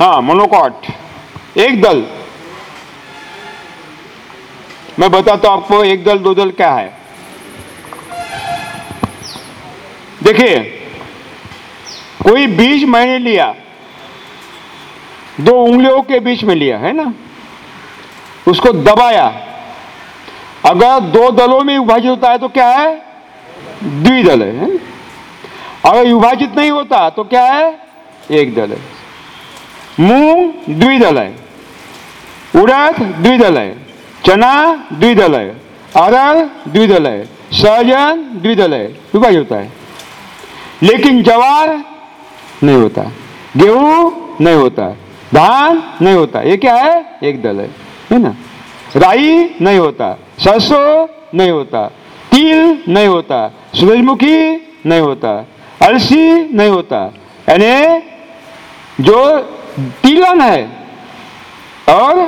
हाँ मोनोकॉट, एक दल। मैं बताता हूँ आपको, एक दल, दो दल क्या है। देखिए कोई बीज मैंने लिया, दो उंगलियों के बीच में लिया, है ना? उसको दबाया। अगर दो दलों में विभाजित होता है तो क्या है? द्विदल है अगर विभाजित नहीं होता तो क्या है? एक दल है। मूंग द्विदल है उड़द द्विदल है, चना द्विदल है अरहर द्विदल है, सहजन द्विदल है, विभाजित होता है। लेकिन जवार नहीं होता गेहूँ नहीं होता धान नहीं होता ये क्या है? एक दल है। है ना? राई नहीं होता सरसों नहीं होता तिल नहीं होता सूरजमुखी नहीं होता अलसी नहीं होता यानी जो तिलन है और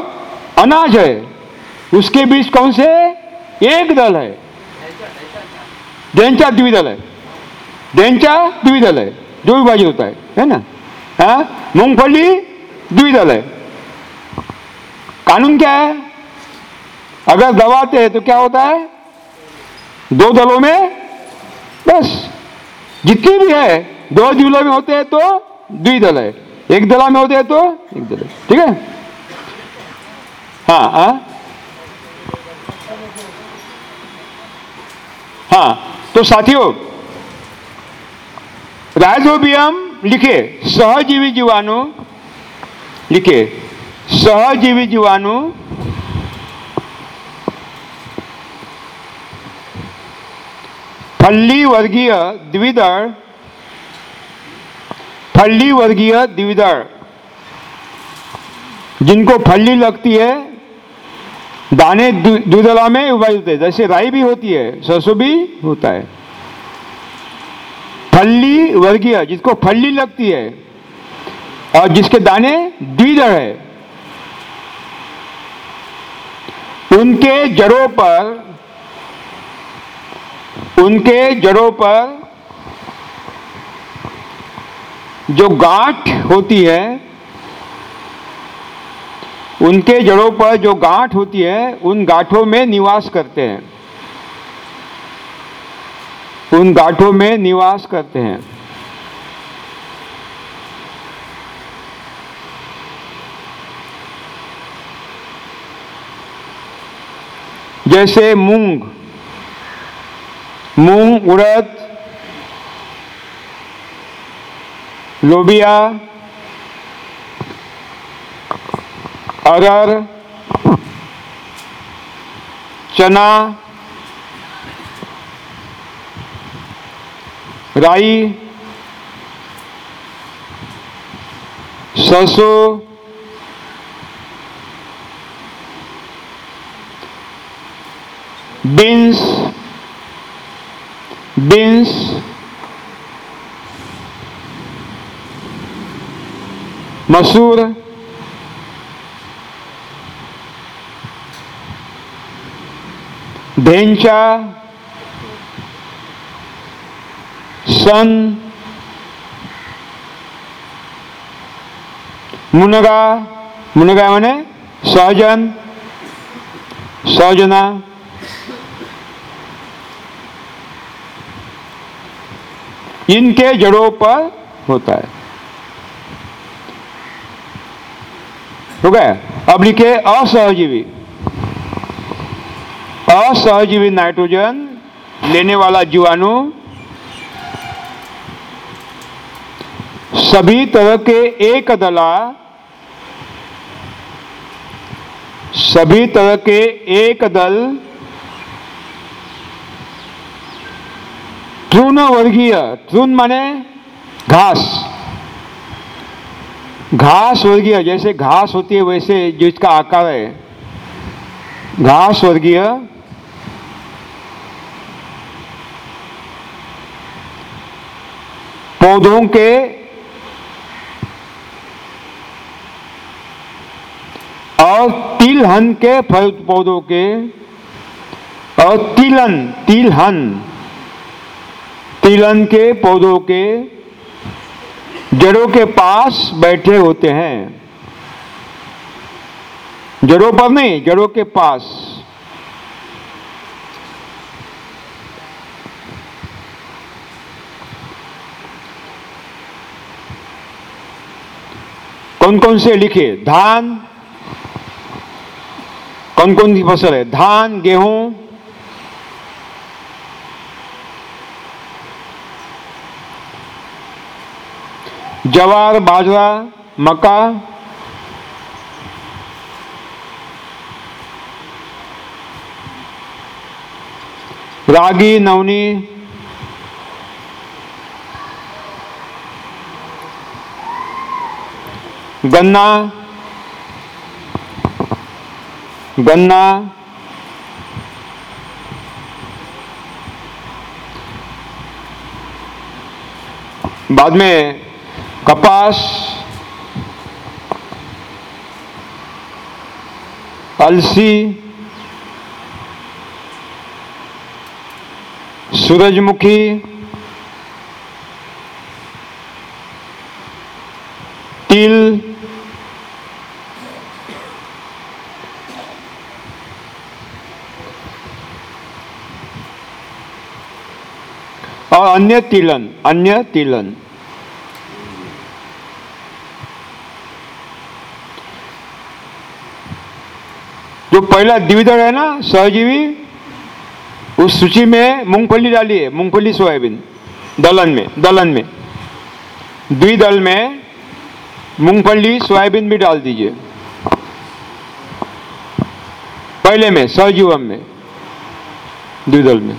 अनाज है उसके बीच कौन से? एक दल है। डेंचा द्विदल है। डेंचा द्विदल है। जो विभाजित होता है है ना? हाँ? मूंगफली द्विदल है कानून क्या है? अगर दबाते हैं तो क्या होता है? दो दलों में, बस। जितनी भी है, दो द्विदलों में होते हैं तो द्विदल है। एक दला में होते हैं तो एक दल है। ठीक है? हाँ हाँ। हाँ तो साथियों राइजोबियम लिखे, सहजीवी जीवाणु लिखे, सहजीवी जीवाणु फल्ली वर्गीय द्विदल फल्ली वर्गीय द्विदल जिनको फल्ली लगती है, दाने दु- द्विदला में उगाए होते हैं। जैसे राई भी होती है, सरसों भी होता है। फल्ली वर्गीय, जिसको फल्ली लगती है और जिसके दाने द्विदल है। उनके जड़ों पर, उनके जड़ों पर जो गांठ होती है, उनके जड़ों पर जो गांठ होती है, उन गांठों में निवास करते हैं। उन गांठों में निवास करते हैं। जैसे मूंग मूंग उड़द लोबिया अरर चना राई सरसों बीन्स बीन्स मसूर ढेंचा सन मुनगा मुनगा माने सहजन सहजना इनके जड़ों पर होता है। हो गया? अब लिखे असहजीवी। असहजीवी नाइट्रोजन लेने वाला जीवाणु सभी तरह के एक दला, सभी तरह के एक दल तृण वर्गीय तृण माने घास। घास वर्गीय, जैसे घास होती है वैसे जो इसका आकार है। घास वर्गीय, पौधों के और तिलहन के फल पौधों के, और तिलन, तिलहन, तिलन के पौधों के जड़ों के पास बैठे होते हैं। जड़ों पर नहीं, जड़ों के पास। कौन कौन से लिखे? धान कौन कौन सी फ़सल है? धान गेहूँ जवार बाजरा मक्का रागी नवनी गन्ना गन्ना बाद में कपास अलसी सूरजमुखी तिल और अन्य तिलन अन्य तिलन जो पहला द्विदल है ना सहजीवी उस सूची में मूंगफली डाली है मूंगफली सोयाबीन दलहन में दलहन में द्विदल में मूंगफली सोयाबीन भी डाल दीजिए पहले में सहजीवम में द्विदल में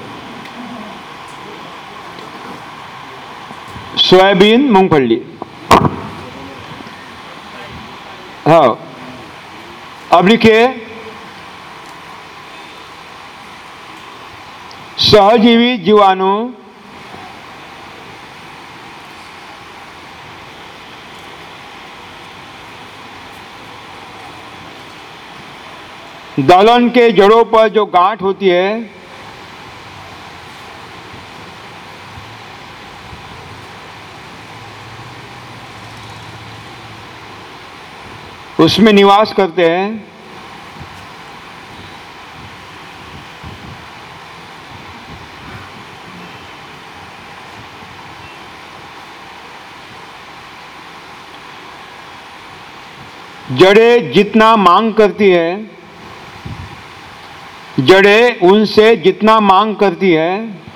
सोयाबीन मूंगफली हाँ अब लिखिए सहजीवी जीवाणु दलहन के जड़ों पर जो गांठ होती है उसमें निवास करते हैं। जड़े जितना मांग करती है, जड़े उनसे जितना मांग करती है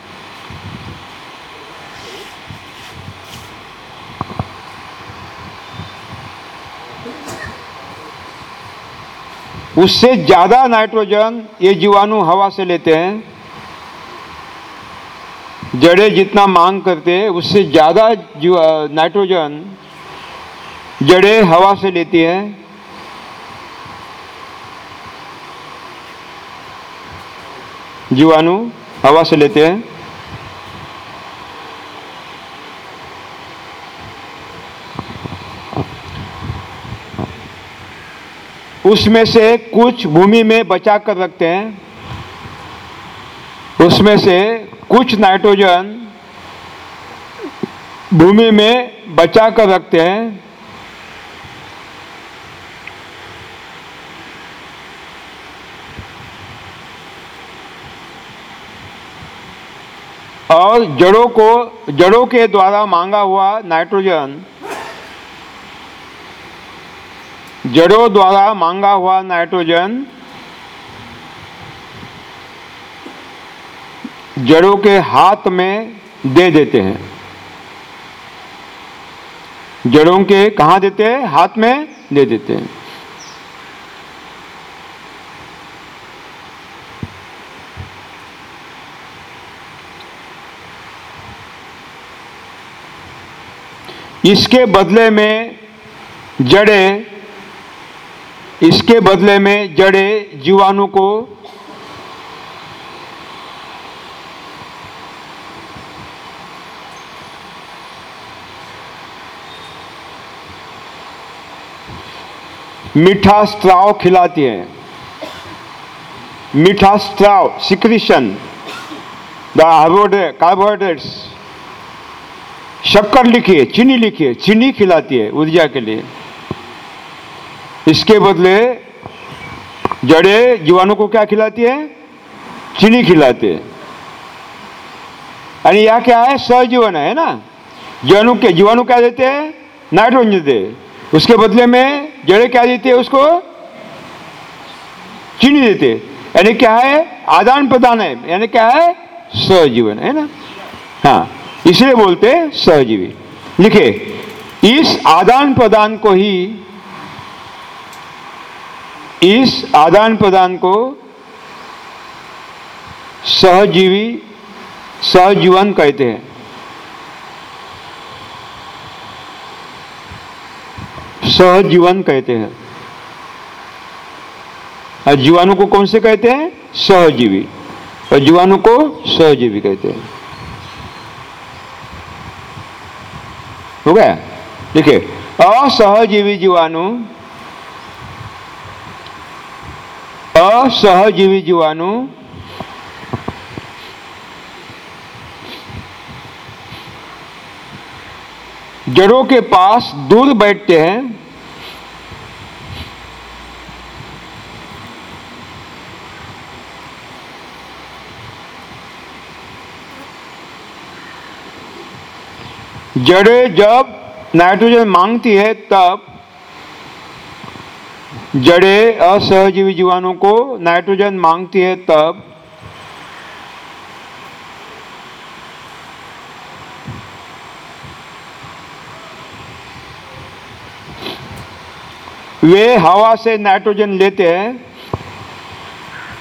उससे ज़्यादा नाइट्रोजन ये जीवाणु हवा से लेते हैं। जड़े जितना मांग करते हैं, उससे ज़्यादा नाइट्रोजन जड़े हवा से लेती हैं। जीवाणु हवा से लेते हैं। उसमें से कुछ भूमि में बचा कर रखते हैं। उसमें से कुछ नाइट्रोजन भूमि में बचा कर रखते हैं। और जड़ों को, जड़ों के द्वारा मांगा हुआ नाइट्रोजन जड़ों द्वारा मांगा हुआ नाइट्रोजन जड़ों के हाथ में दे देते हैं। जड़ों के कहा देते हैं? हाथ में दे देते हैं। इसके बदले में जड़ें इसके बदले में जड़े जीवाणु को मीठा स्त्राव खिलाती है। मीठा स्त्राव सिक्रिशन, द कार्बोहाइड्रेट्स, शक्कर लिखिए चीनी लिखिए चीनी खिलाती है ऊर्जा के लिए। इसके बदले जड़े जीवाणु को क्या खिलाती है? चीनी खिलाते हैं। यह क्या है? सहजीवन है ना? जीवाणु के जीवाणु क्या देते हैं? नाइट्रोजन देते उसके बदले में जड़े क्या देते हैं उसको? चीनी देते यानी क्या है? आदान प्रदान है। यानी क्या है? सहजीवन है ना? हाँ इसलिए बोलते हैं सहजीवी लिखे, इस आदान प्रदान को ही इस आदान प्रदान को सहजीवी, सहजीवन कहते हैं। सहजीवन कहते हैं। और जीवाणु को कौन से कहते हैं? सहजीवी। और जीवाणु को सहजीवी कहते हैं। हो गया? देखिए, असहजीवी जीवाणु असहजीवी जीवाणु जड़ों के पास दूर बैठते हैं। जड़ें जब नाइट्रोजन मांगती है तब जड़ें असहजीवी जीवाणु को नाइट्रोजन मांगती है तब वे हवा से नाइट्रोजन लेते हैं।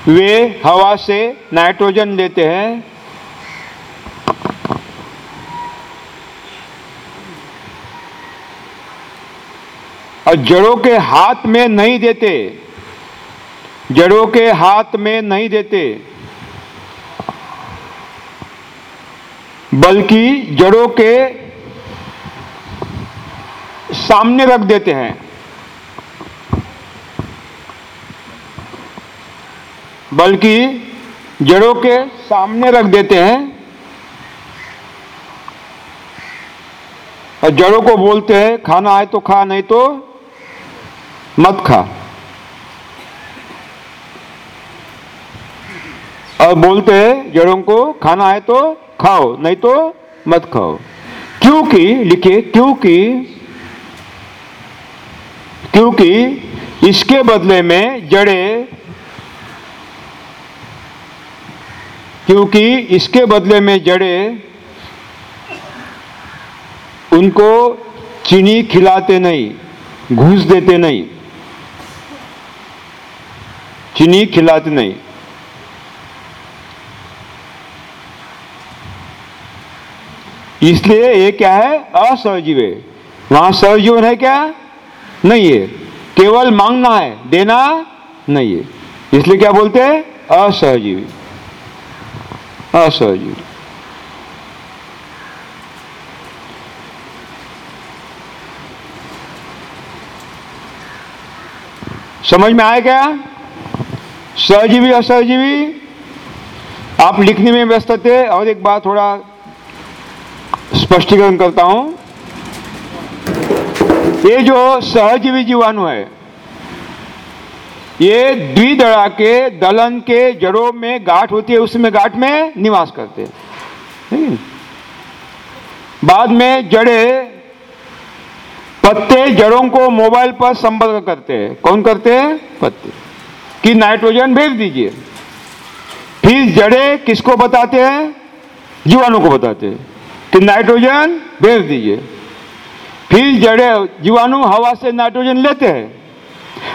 वे हवा से नाइट्रोजन लेते हैं। और जड़ों के हाथ में नहीं देते। जड़ों के हाथ में नहीं देते। बल्कि जड़ों के सामने रख देते हैं। बल्कि जड़ों के सामने रख देते हैं। और जड़ों को बोलते हैं, खाना है तो खा, नहीं तो मत खा। और बोलते हैं, जड़ों को खाना है तो खाओ, नहीं तो मत खाओ। क्योंकि, लिखिए, क्योंकि क्योंकि इसके बदले में जड़े, क्योंकि इसके बदले में जड़े, उनको चीनी खिलाते नहीं, घूस देते नहीं। चीनी खिलाते नहीं। इसलिए ये क्या है? असहजीव। है वहाँ सहजीवन है क्या? नहीं है। केवल मांगना है, देना नहीं है। इसलिए क्या बोलते हैं? असहजीवी। असहजीवी। समझ में आया क्या? सहजीवी, असहजीवी? आप लिखने में व्यस्त थे, और एक बात थोड़ा स्पष्टीकरण करता हूँ। ये जो सहजीवी जीवाणु है, ये द्विदड़ा के दलन के जड़ों में गांठ होती है, उसमें गांठ में निवास करते हैं? बाद में जड़े पत्ते जड़ों को मोबाइल पर संपर्क करते हैं। कौन करते हैं? पत्ते। कि नाइट्रोजन भेज दीजिए। फिर जड़े किसको बताते हैं? जीवाणु को बताते हैं। कि नाइट्रोजन भेज दीजिए। फिर जड़े, जीवाणु हवा से नाइट्रोजन लेते हैं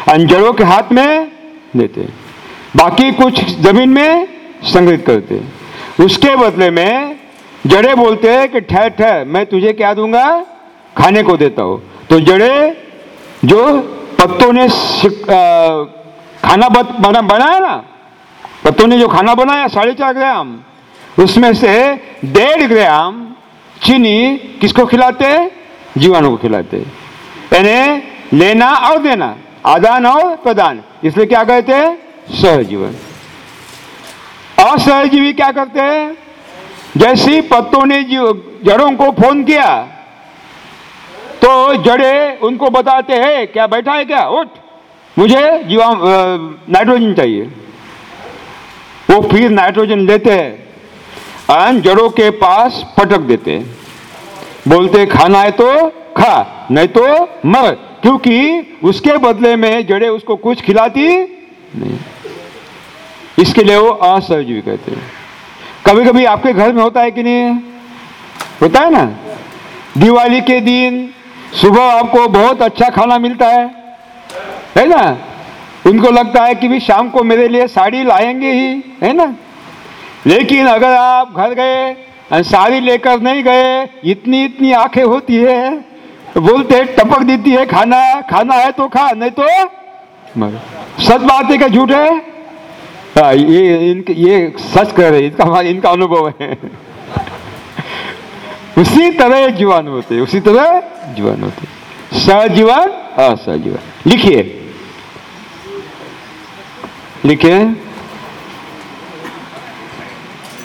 और जड़ों के हाथ में लेते हैं। बाकी कुछ ज़मीन में संग्रहित करते हैं। उसके बदले में जड़े बोलते हैं कि ठहर ठहर, मैं तुझे क्या दूँगा? खाने को देता हूँ। तो जड़े जो पत्तों ने खाना बत- बना, बनाया ना? पत्तों ने जो खाना बनाया, साढ़े चार ग्राम, उसमें से डेढ़ ग्राम चीनी किसको खिलाते जीवाणु को खिलाते यानी लेना और देना, आदान और प्रदान, इसलिए क्या कहते हैं? सहजीवन। असहजीवी क्या करते हैं? जैसे पत्तों ने जड़ों को फ़ोन किया तो जड़े उनको बताते हैं, क्या बैठा है क्या? उठ! मुझे जीवा नाइट्रोजन चाहिए। वो फिर नाइट्रोजन लेते हैं जड़ों के पास पटक देते हैं। बोलते, खाना है तो खा, नहीं तो मर। क्योंकि उसके बदले में जड़े उसको कुछ खिलाती नहीं। इसके लिए वो असहजीवी कहते हैं। कभी कभी आपके घर में होता है कि नहीं? होता है ना? दिवाली के दिन सुबह आपको बहुत अच्छा खाना मिलता है। है ना? उनको लगता है कि भी शाम को मेरे लिए साड़ी लाएँगे ही, है ना? लेकिन अगर आप घर गए साड़ी लेकर नहीं गए, इतनी इतनी आँखें होती है बोलते टपक देती है, खाना खाना है तो खा, नहीं तो सच बात है क्या झूठ है? हाँ ये, इनके, ये सच कह रहे इनका इनका अनुभव है। उसी तरह जीवन होते उसी तरह जीवन होते सजीवन असहजीवन लिखिए। लिखिए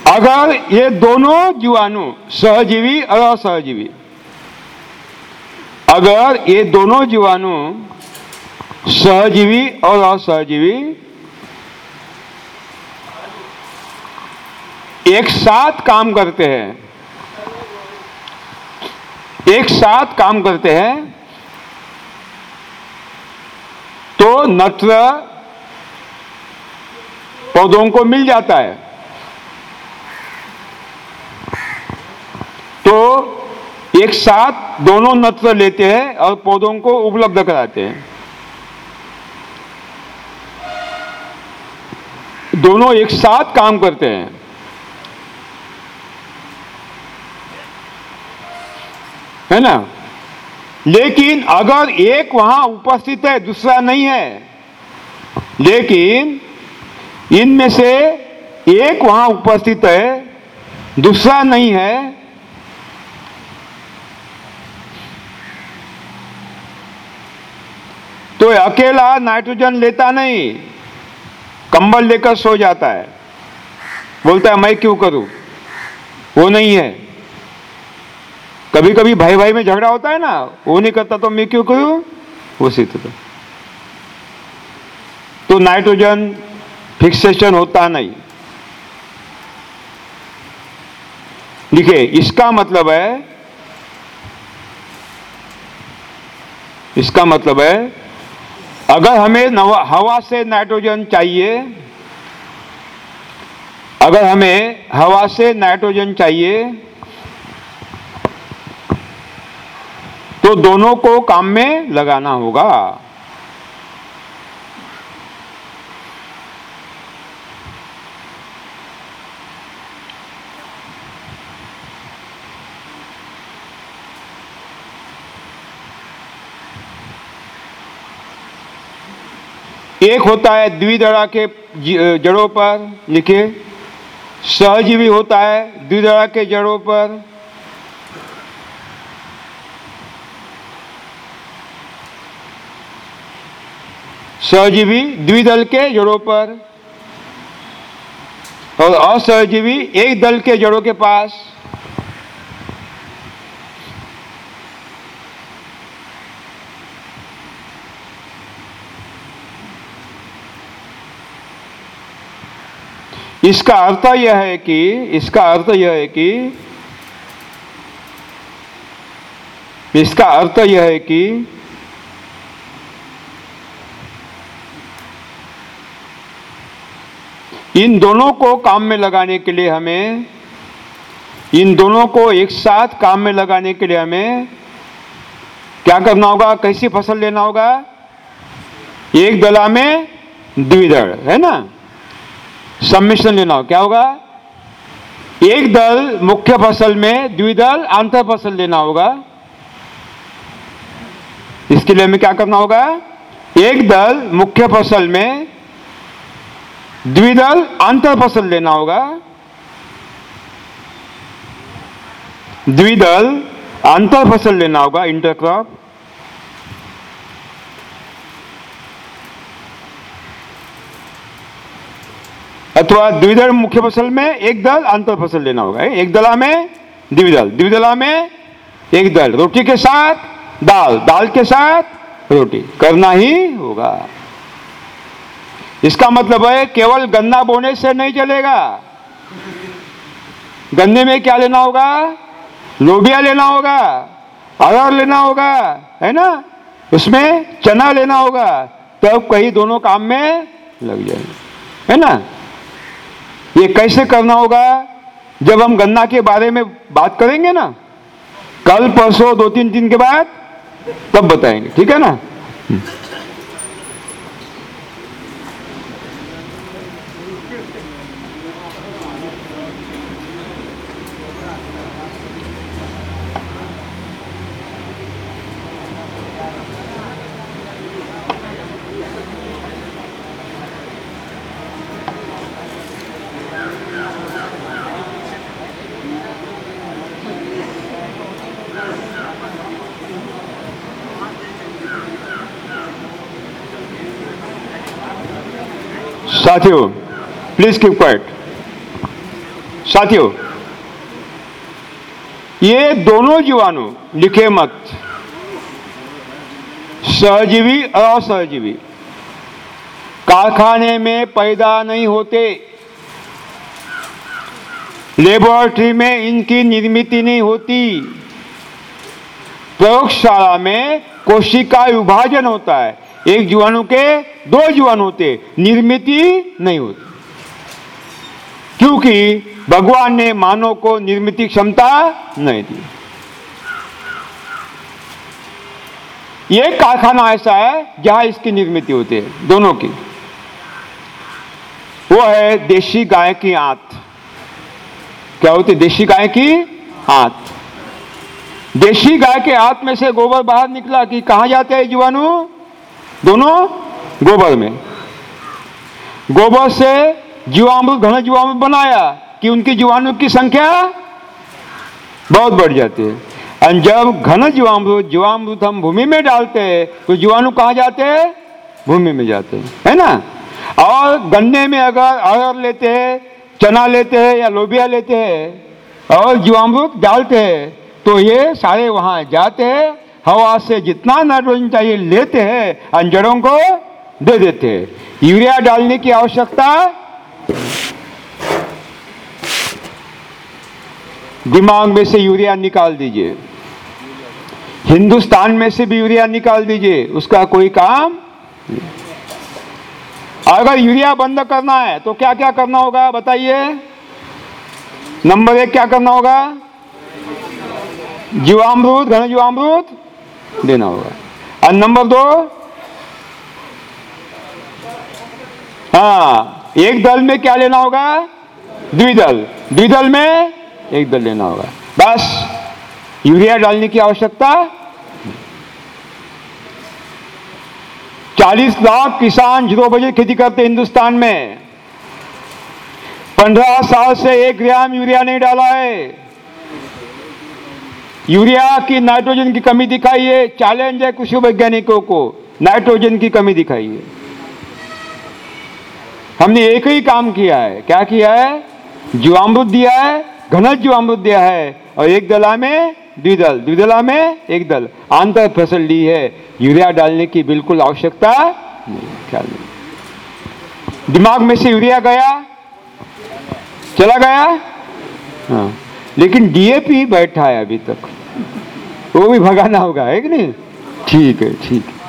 अगर ये दोनों जीवाणु सहजीवी और असहजीवी, अगर ये दोनों जीवाणु सहजीवी और असहजीवी, एक साथ काम करते हैं, एक साथ काम करते हैं तो नत्र पौधों को मिल जाता है। तो एक साथ दोनों नत्र लेते हैं और पौधों को उपलब्ध कराते हैं। दोनों एक साथ काम करते हैं। है ना? लेकिन अगर एक वहाँ उपस्थित है, दूसरा नहीं है, लेकिन इनमें से एक वहाँ उपस्थित है, दूसरा नहीं है। तो अकेला नाइट्रोजन लेता नहीं, कंबल लेकर सो जाता है। बोलता है, मैं क्यों करूँ? वो नहीं है। कभी कभी भाई भाई में झगड़ा होता है ना, वो नहीं करता तो मैं क्यों करूँ? वो सीधे तो नाइट्रोजन फिक्सेशन होता नहीं। देखिए इसका मतलब है, इसका मतलब है, अगर हमें हवा से नाइट्रोजन चाहिए, अगर हमें हवा से नाइट्रोजन चाहिए तो दोनों को काम में लगाना होगा। एक होता है द्विदड़ा के जड़ों पर लिखिए सहजीवी होता है द्विदड़ा के जड़ों पर। सहजीवी द्विदल के जड़ों पर और असहजीवी एक दल के जड़ों के पास। इसका अर्थ यह है कि, इसका अर्थ यह है कि, इसका अर्थ यह है कि, इन दोनों को काम में लगाने के लिए हमें, इन दोनों को एक साथ काम में लगाने के लिए हमें क्या करना होगा? कैसी फ़सल लेना होगा? एक दला में द्विदल, है ना? सम्मिश्रण लेना हो। क्या होगा? एक दल मुख्य फ़सल में द्विदल अंतर फ़सल लेना होगा। इसके लिए हमें क्या करना होगा? एक दल मुख्य फ़सल में द्विदल अंतर फ़सल लेना होगा। द्विदल अंतर फ़सल लेना होगा इंटरक्रॉप अथवा द्विदल मुख्य फ़सल में एक दल अंतर फ़सल लेना होगा एक दला में द्विदल, द्विदला में एक दल, रोटी के साथ दाल दाल के साथ रोटी, करना ही होगा। इसका मतलब है केवल गन्ना बोने से नहीं चलेगा गन्ने में क्या लेना होगा? लोबिया लेना होगा, अरहर लेना होगा, है ना? उसमें चना लेना होगा, तब तो कहीं दोनों काम में लग जाएँगे, है ना? ये कैसे करना होगा? जब हम गन्ना के बारे में बात करेंगे ना, कल, परसों दो तीन दिन के बाद, तब बताएँगे, ठीक है ना? साथियों प्लीज़ कीप क्वाइट साथियों, ये दोनों जीवाणु लिखे मत। सहजीवी, असहजीवी। कारखाने में पैदा नहीं होते। लेबोरेटरी में इनकी निर्मित नहीं होती। प्रयोगशाला में कोशिका विभाजन होता है। एक जीवाणु के दो जीवाणु होते, निर्मित नहीं होती। क्योंकि भगवान ने मानव को निर्मित क्षमता नहीं दी। ये कारखाना ऐसा है जहाँ इसकी निर्मित होती है, दोनों की। वो है देशी गाय की आंत। क्या होती देशी गाय की आंत। देशी गाय के आंत में से गोबर बाहर निकला कि कहा जाते हैं जीवाणु? दोनों गोबर में। गोबर से जीवामृत, घन जीवामृत बनाया कि उनकी जीवाणु की संख्या बहुत बढ़ जाती है। और जब घन जीवामृत जीवामृत हम भूमि में डालते हैं तो जीवाणु कहाँ जाते हैं? भूमि में जाते हैं, है ना? और गन्ने में अगर अगर लेते हैं, चना लेते हैं या लोबिया लेते हैं, और जीवामृत डालते हैं तो ये सारे वहाँ जाते हैं। हवा से जितना नाइट्रोजन चाहिए लेते हैं और जड़ों को दे देते हैं। यूरिया डालने की आवश्यकता दिमाग में से यूरिया निकाल दीजिए। हिंदुस्तान में से भी यूरिया निकाल दीजिए, उसका कोई काम। अगर यूरिया बंद करना है तो क्या क्या करना होगा, बताइए। नंबर एक क्या करना होगा? जीवामृत, घन जीवामृत देना होगा। और नंबर दो हाँ एक दल में क्या लेना होगा? द्विदल। द्विदल में एक दल लेना होगा। बस, यूरिया डालने की आवश्यकता? चालीस लाख किसान ज़ीरो बजे खेती करते हिंदुस्तान में। पंद्रह साल से एक ग्राम यूरिया नहीं डाला है। यूरिया की नाइट्रोजन की कमी दिखाई है। चैलेंज है कृषि वैज्ञानिकों को। नाइट्रोजन की कमी दिखाई है। हमने एक ही काम किया है। क्या किया है? जीवामृत दिया है घन जीवामृत दिया है और एक दला में द्विदल, द्विदला में एक दल। आंतर फ़सल ली है। यूरिया डालने की बिल्कुल आवश्यकता नहीं ख्याल नहीं। दिमाग में से यूरिया गया? चला गया? हाँ। लेकिन डीएपी बैठा है अभी तक। वो भी भगाना होगा, है कि नहीं? ठीक है ठीक है।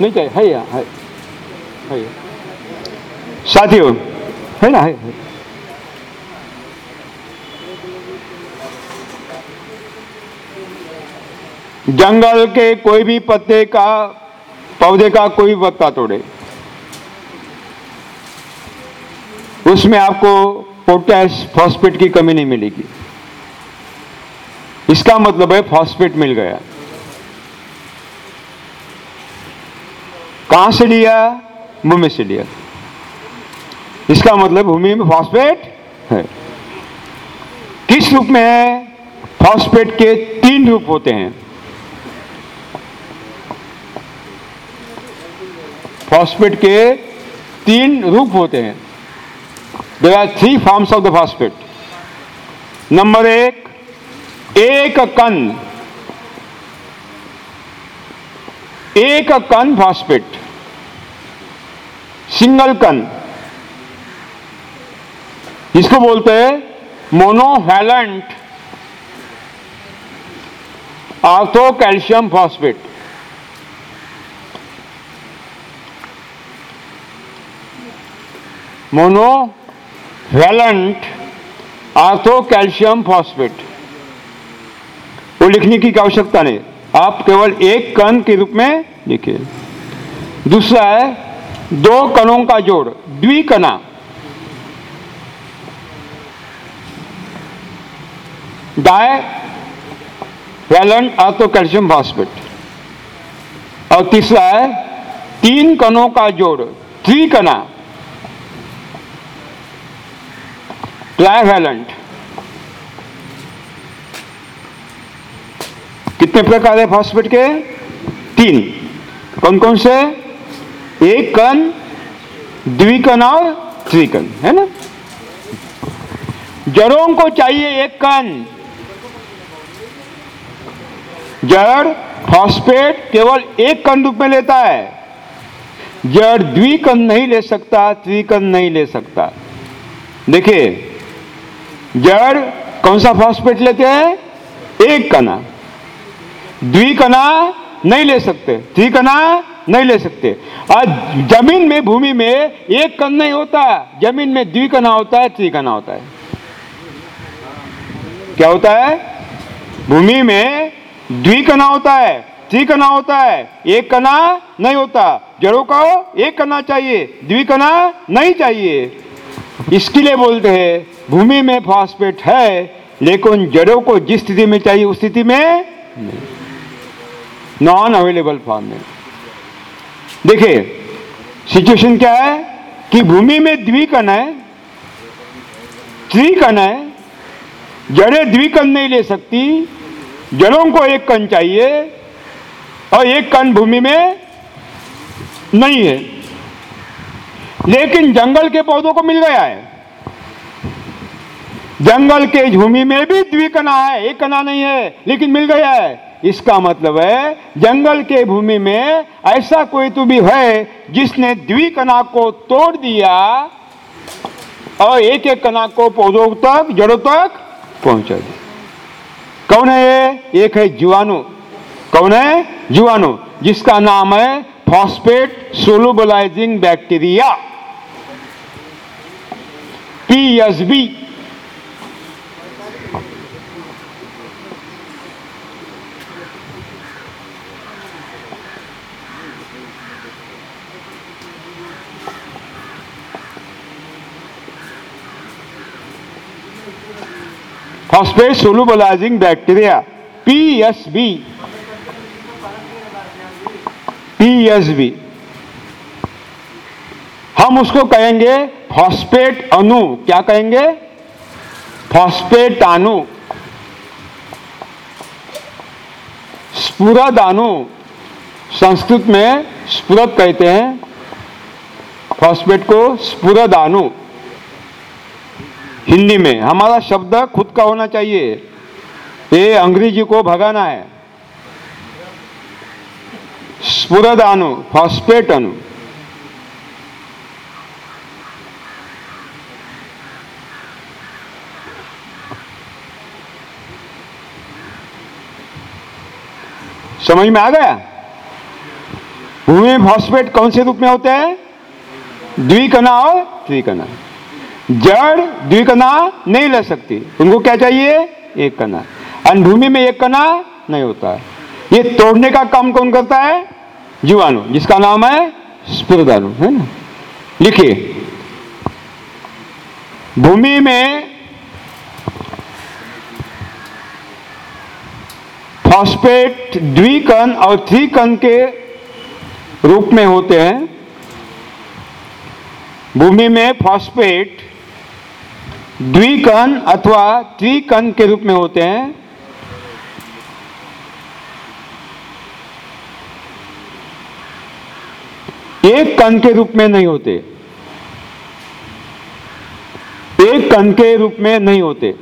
नहीं चाहिए है यहाँ है? है साथियों है ना है, है। जंगल के कोई भी पत्ते का पौधे का कोई पत्ता तोड़े। उसमें आपको पोटैश फॉस्फेट की कमी नहीं मिलेगी। इसका मतलब है फॉस्फेट मिल गया। कहाँ से लिया भूमि से लिया इसका मतलब भूमि में फॉस्फेट है। किस रूप में है? फॉस्फेट के तीन रूप होते हैं। फॉस्फेट के तीन रूप होते हैं। There are three forms of the phosphate number एक एक कन एक कन फॉस्फेट सिंगल कन इसको बोलते हैं? Monovalent ortho calcium phosphate. Monovalent ortho calcium phosphate. वो लिखने की आवश्यकता नहीं। आप केवल एक कण के रूप में लिखिए दूसरा है दो कणों का जोड़ द्विकणा divalent ortho calcium phosphate. और तीसरा है, तीन कणों का जोड़ त्रिकणा ट्राइवैलेंट। कितने प्रकार है फॉस्फेट के? तीन। कौन कौन से? एक कण, द्विकण और त्रिकण, है ना? जड़ों को चाहिए एक कण। जड़ फॉस्फेट केवल एक कण रूप में लेता है। जड़ द्विकण नहीं ले सकता, त्रिकण नहीं ले सकता। देखिए, जड़ कौन सा फॉस्फेट लेते हैं? एक कणा। द्विकणा नहीं ले सकते। त्रिकणा नहीं ले सकते। और ज़मीन में, भूमि में एक कण नहीं होता, ज़मीन में द्विकणा होता है त्रिकणा होता है। क्या होता है? भूमि में द्विकणा होता है त्रिकणा होता है, एक कणा नहीं होता। जड़ों का एक कणा चाहिए द्विकणा नहीं चाहिए। इसके लिए बोलते हैं, भूमि में फॉस्फेट है, लेकिन जड़ों को जिस स्थिति में चाहिए, उस स्थिति में नॉन अवेलेबल फॉर्म में। देखिए सिचुएशन क्या है कि भूमि में द्विकण है, त्रिकण है, जड़ें द्विकण नहीं ले सकती, जड़ों को एक कण चाहिए और एक कण भूमि में नहीं है। लेकिन जंगल के पौधों को मिल गया है। जंगल के भूमि में भी द्विकणा है, एक कणा नहीं है, लेकिन मिल गया है। इसका मतलब है, जंगल के भूमि में ऐसा कोई तो भी है जिसने द्विकणा को तोड़ दिया और एक एक कणा को पौधों तक, जड़ों तक पहुँचा दिया। कौन है ये? एक है जीवाणु। कौन है? जीवाणु, जिसका नाम है phosphate solubilising bacteria PSB phosphate solubilising bacteria PSB PSB हम उसको कहेंगे फॉस्फेट अणु। क्या कहेंगे? फॉस्फेट अणु स्पुरद संस्कृत में स्पुरद कहते हैं। फॉस्फेट को स्पुरद हिंदी में, हमारा शब्द खुद का होना चाहिए। ये अंग्रेज़ी को भगाना है। स्पुरद अणु फॉस्पेट अणु। समझ में आ गया? भूमि फॉस्फेट कौन से रूप में होते हैं? द्विकणा और त्रिकणा। जड़ द्विकणा नहीं ले सकती। उनको क्या चाहिए? एक कना और भूमि में एक कना नहीं होता। है ये तोड़ने का काम कौन करता है? जीवाणु, जिसका नाम है स्पुरदाणु है ना? लिखिए। भूमि में फॉस्फेट द्विकन और त्रिकण के रूप में होते हैं। भूमि में फॉस्फेट द्विकण अथवा त्रिकन के रूप में होते हैं। एक कण के रूप में नहीं होते। एक कण के रूप में नहीं होते।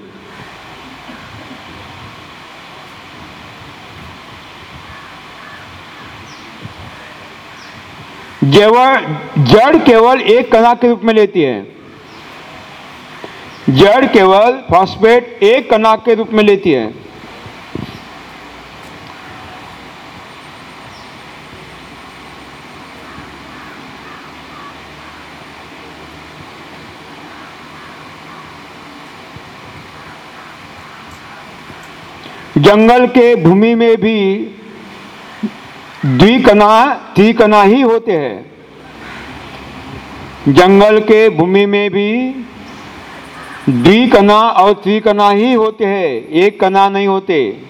जड़ केवल एक कणा के रूप में लेती है। जड़ केवल फॉस्फेट एक कणा के रूप में लेती है। जंगल के भूमि में भी द्विकणा त्रिकणा ही होते हैं। जंगल के भूमि में भी द्विकणा और त्रिकणा ही होते हैं, एक कना नहीं होते।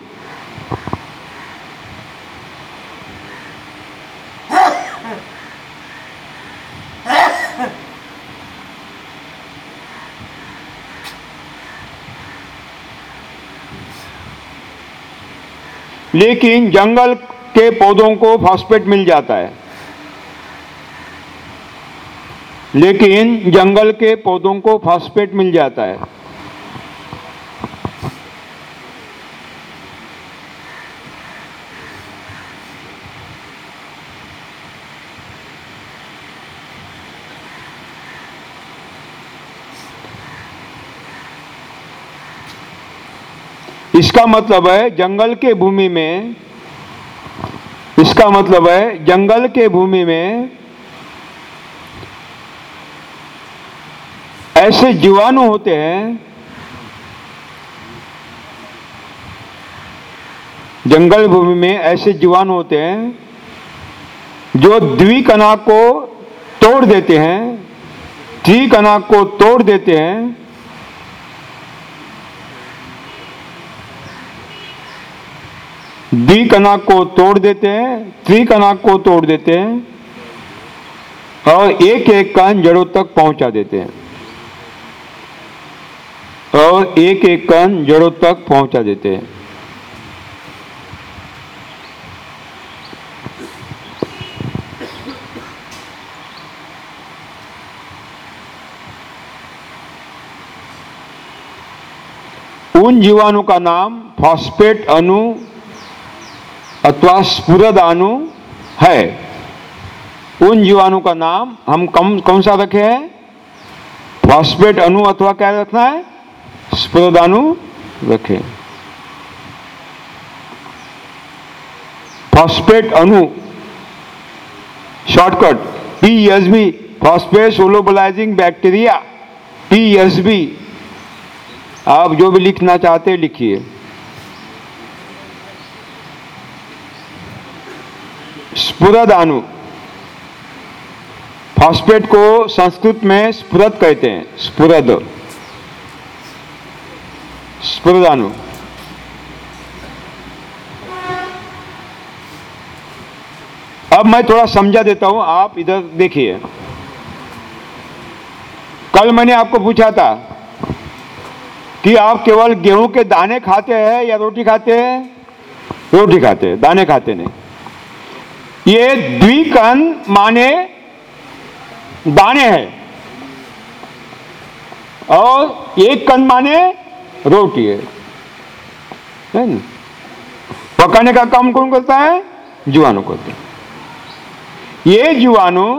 लेकिन जंगल के पौधों को फॉस्फेट मिल जाता है। लेकिन जंगल के पौधों को फॉस्फेट मिल जाता है। इसका मतलब है जंगल के भूमि में, इसका मतलब है जंगल के भूमि में ऐसे जीवाणु होते हैं जंगल भूमि में ऐसे जीवाणु होते हैं जो द्विकणा को तोड़ देते हैं त्रिकणा को तोड़ देते हैं। द्विकणा को तोड़ देते हैं त्रिकणा को तोड़ देते हैं और एक एक कण जड़ों तक पहुँचा देते हैं। और एक एक कण जड़ों तक पहुँचा देते हैं। उन जीवाणु का नाम फॉस्फेट अणु अथवा स्पुरद अणु है। उन जीवाणु का नाम हम कम, कौन सा रखे हैं? फॉस्फेट अणु अथवा क्या रखना है? अणु रखें फॉस्फेट अणु shortcut PSB phosphate solubilising bacteria PSB आप जो भी लिखना चाहते हैं लिखिए। स्फुरद अणु फॉस्फेट को संस्कृत में स्फुरद कहते हैं। स्फुरद। स्फुरद अब मैं थोड़ा समझा देता हूँ, आप इधर देखिए। कल मैंने आपको पूछा था कि आप केवल गेहूँ के दाने खाते हैं या रोटी खाते हैं? रोटी खाते हैं, दाने खाते नहीं। ये द्विकन माने दाने हैं। और एक कन माने रोटी है है ना? पकाने का काम कौन करता है? जीवाणु करते ये जीवाणु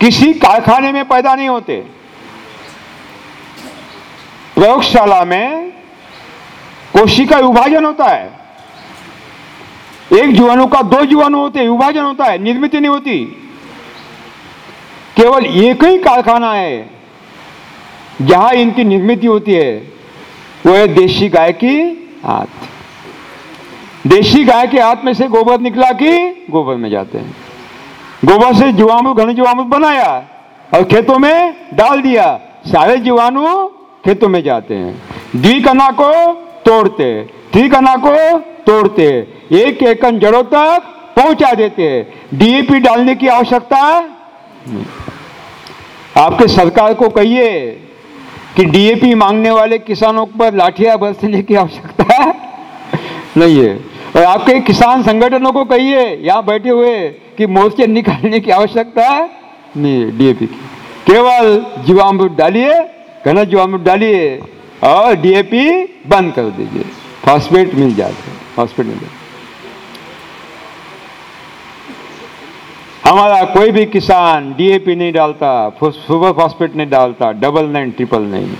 किसी कारखाने में पैदा नहीं होते। प्रयोगशाला में कोशिका विभाजन होता है। एक जीवाणु का दो जीवाणु होते, विभाजन होता है, निर्मित नहीं होती। केवल एक ही कारखाना है। जहाँ इनकी निर्मित होती है, वो है देशी गाय की हाथ देशी गाय के हाथ में से गोबर निकला कि गोबर में जाते हैं। गोबर से जीवाणु घन जीवाणु बनाया और खेतों में डाल दिया। सारे जीवाणु खेतों में जाते हैं। द्विकणा को तोड़ते त्रिकणा को तोड़ते एक एक जड़ों तक पहुँचा देते डीएपी डालने की आवश्यकता आपके सरकार को कहिए कि डीएपी मांगने वाले किसानों पर लाठियाँ बरसने की आवश्यकता नहीं है। और आपके किसान संगठनों को कहिए, यहाँ बैठे हुए, कि मोर्चे निकालने की आवश्यकता नहीं है डीएपी की। केवल जीवामृत डालिए, घना जीवामृत डालिए और डीएपी बंद कर दीजिए। फॉस्फेट मिल जाते फॉस्फेट मिल जाते हमारा कोई भी किसान डीएपी नहीं डालता सुपर फॉस्फेट नहीं डालता, double nine, triple nine.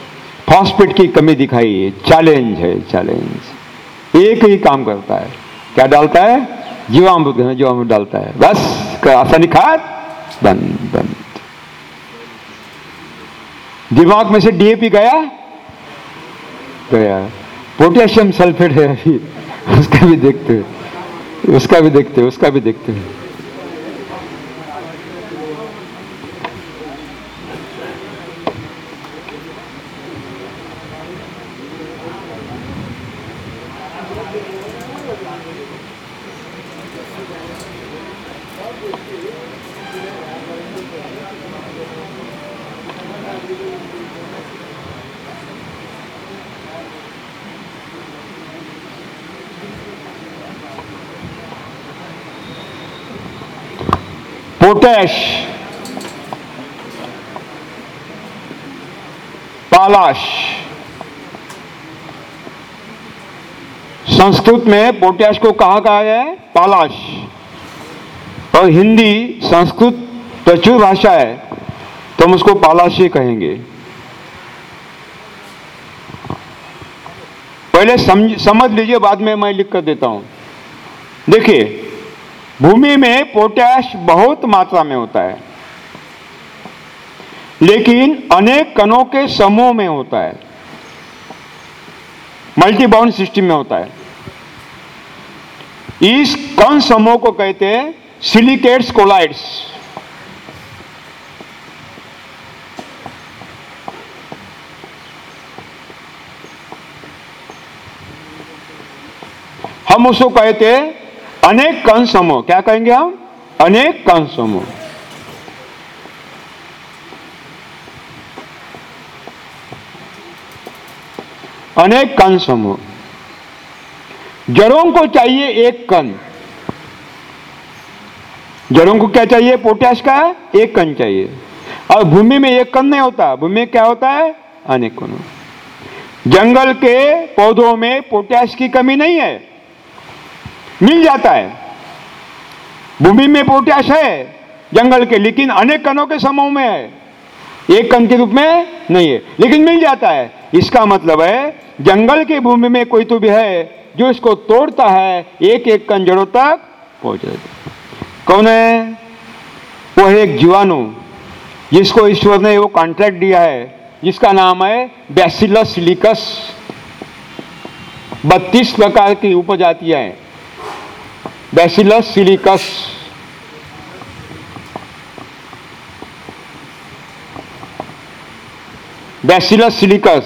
Phosphate की कमी दिखाई है चैलेंज है, चैलेंज। एक ही काम करता है। क्या डालता है? जीवामृत, घना जीवामृत डालता है। बस आसानी खाद, बंद बंद। दिमाग में से डीएपी गया? गया। पोटेशियम सल्फेट है अभी। उसका भी देखते हैं। उसका भी देखते हैं, उसका भी देखते हैं। पोटैश पालाश संस्कृत में पोटैश को कहा कहा गया है? पालाश और हिंदी संस्कृत प्रचुर भाषा है तो हम उसको पालाश ही कहेंगे। पहले समझ समझ लीजिए, बाद में मैं लिख कर देता हूँ। देखिए भूमि में पोटैश बहुत मात्रा में होता है, लेकिन अनेक कणों के समूह में होता है मल्टीबाउंड सिस्टम में होता है। इस कण समूह को कहते हैं सिलिकेट्स कोलाइड्स हम उसको कहते अनेक कण समूह, क्या कहेंगे हम? अनेक कण समूह। अनेक कण समूह। जड़ों को चाहिए एक कण। जड़ों को क्या चाहिए? पोटैश का एक कण चाहिए। और भूमि में एक कण नहीं होता। भूमि में क्या होता है? अनेक कण। जंगल के पौधों में पोटैश की कमी नहीं है। मिल जाता है। भूमि में पोटैश है, जंगल के, लेकिन अनेक कणों के समूह में है। एक कण के रूप में नहीं है, लेकिन मिल जाता है। इसका मतलब है, जंगल की भूमि में कोई तो भी है, जो इसको तोड़ता है एक एक कण जड़ों तक पहुँच जाता कौन है? वो है एक जीवाणु, जिसको ईश्वर ने वो कॉन्ट्रैक्ट दिया है, जिसका नाम है बैसिलस सिलिकस बत्तीस प्रकार की उपजातियाँ हैं। Bacillus silicus Bacillus silicus.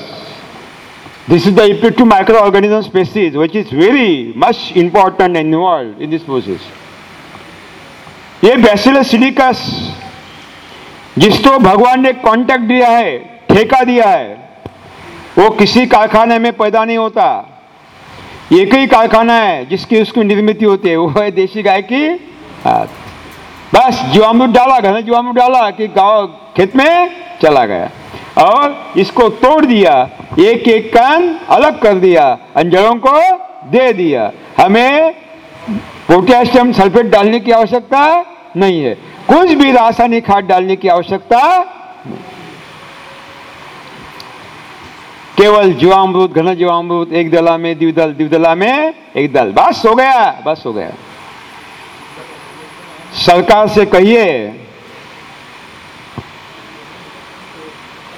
This is the effective microorganism species which is very much important and involved in this process. ये बैसिलस सिलिकस जिसको भगवान ने कॉन्टैक्ट दिया है ठेका दिया है वो किसी कारखाने में पैदा नहीं होता एक ही कारखाना है जिसकी उसकी निर्मित होती है, वो है देशी गाय की बस जीवामृत डाला घना जीवामृत डाला कि गाँव खेत में चला गया। और इसको तोड़ दिया, एक एक कान अलग कर दिया अंजड़ों को दे दिया। हमें पोटेशियम सल्फेट डालने की आवश्यकता नहीं है। कुछ भी रासायनिक खाद डालने की आवश्यकता। केवल जीवामृत, घन जीवामृत, एक दला में द्विदल द्विदला में, एक दल। बस हो गया, बस हो गया। सरकार से कहिए,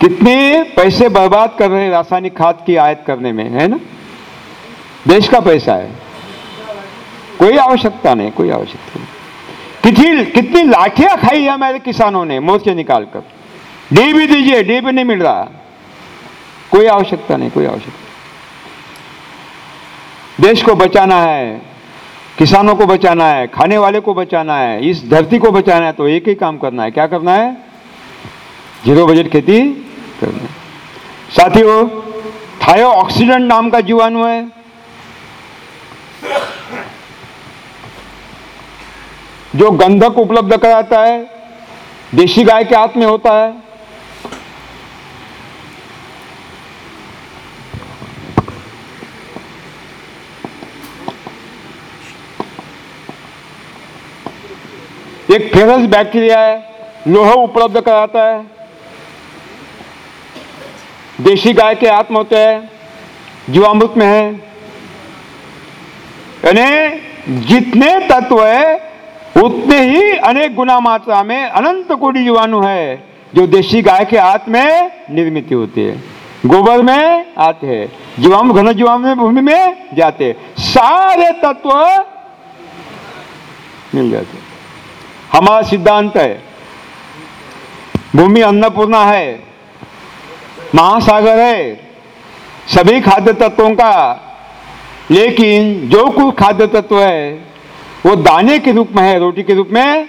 कितने पैसे बर्बाद कर रहे हैं रासायनिक खाद की आयत करने में, है ना? देश का पैसा है। कोई आवश्यकता नहीं, कोई आवश्यकता नहीं। कितनी कितनी लाठियाँ खाई है हमारे किसानों ने, मोर्चे निकालकर। डी भी दीजिए, डी भी नहीं मिल रहा। कोई आवश्यकता नहीं, कोई आवश्यकता देश को बचाना है, किसानों को बचाना है, खाने वाले को बचाना है, इस धरती को बचाना है तो एक ही काम करना है। क्या करना है? ज़ीरो बजट खेती करना है। साथियों, थायो ऑक्सीडेंट नाम का जीवाणु है। जो गंधक उपलब्ध कराता है, देशी गाय के हाथ में होता है। एक फेरस बैक्टीरिया है, लोहा उपलब्ध कराता है। देशी गाय के आत्म होते हैं जीवामृत में है। यानी जितने तत्व है, उतने ही अनेक गुना मात्रा में अनंत कोटि जीवाणु है, जो देशी गाय के हाथ में निर्मित होती है। गोबर में आते हैं, जीवाणु, घन जीवाणु में, भूमि में जाते सारे तत्व मिल जाते हमारा सिद्धांत है। भूमि अन्नपूर्णा है। महासागर है। सभी खाद्य तत्वों का, लेकिन जो कुछ खाद्य तत्व है, वो दाने के रूप में है, रोटी के रूप में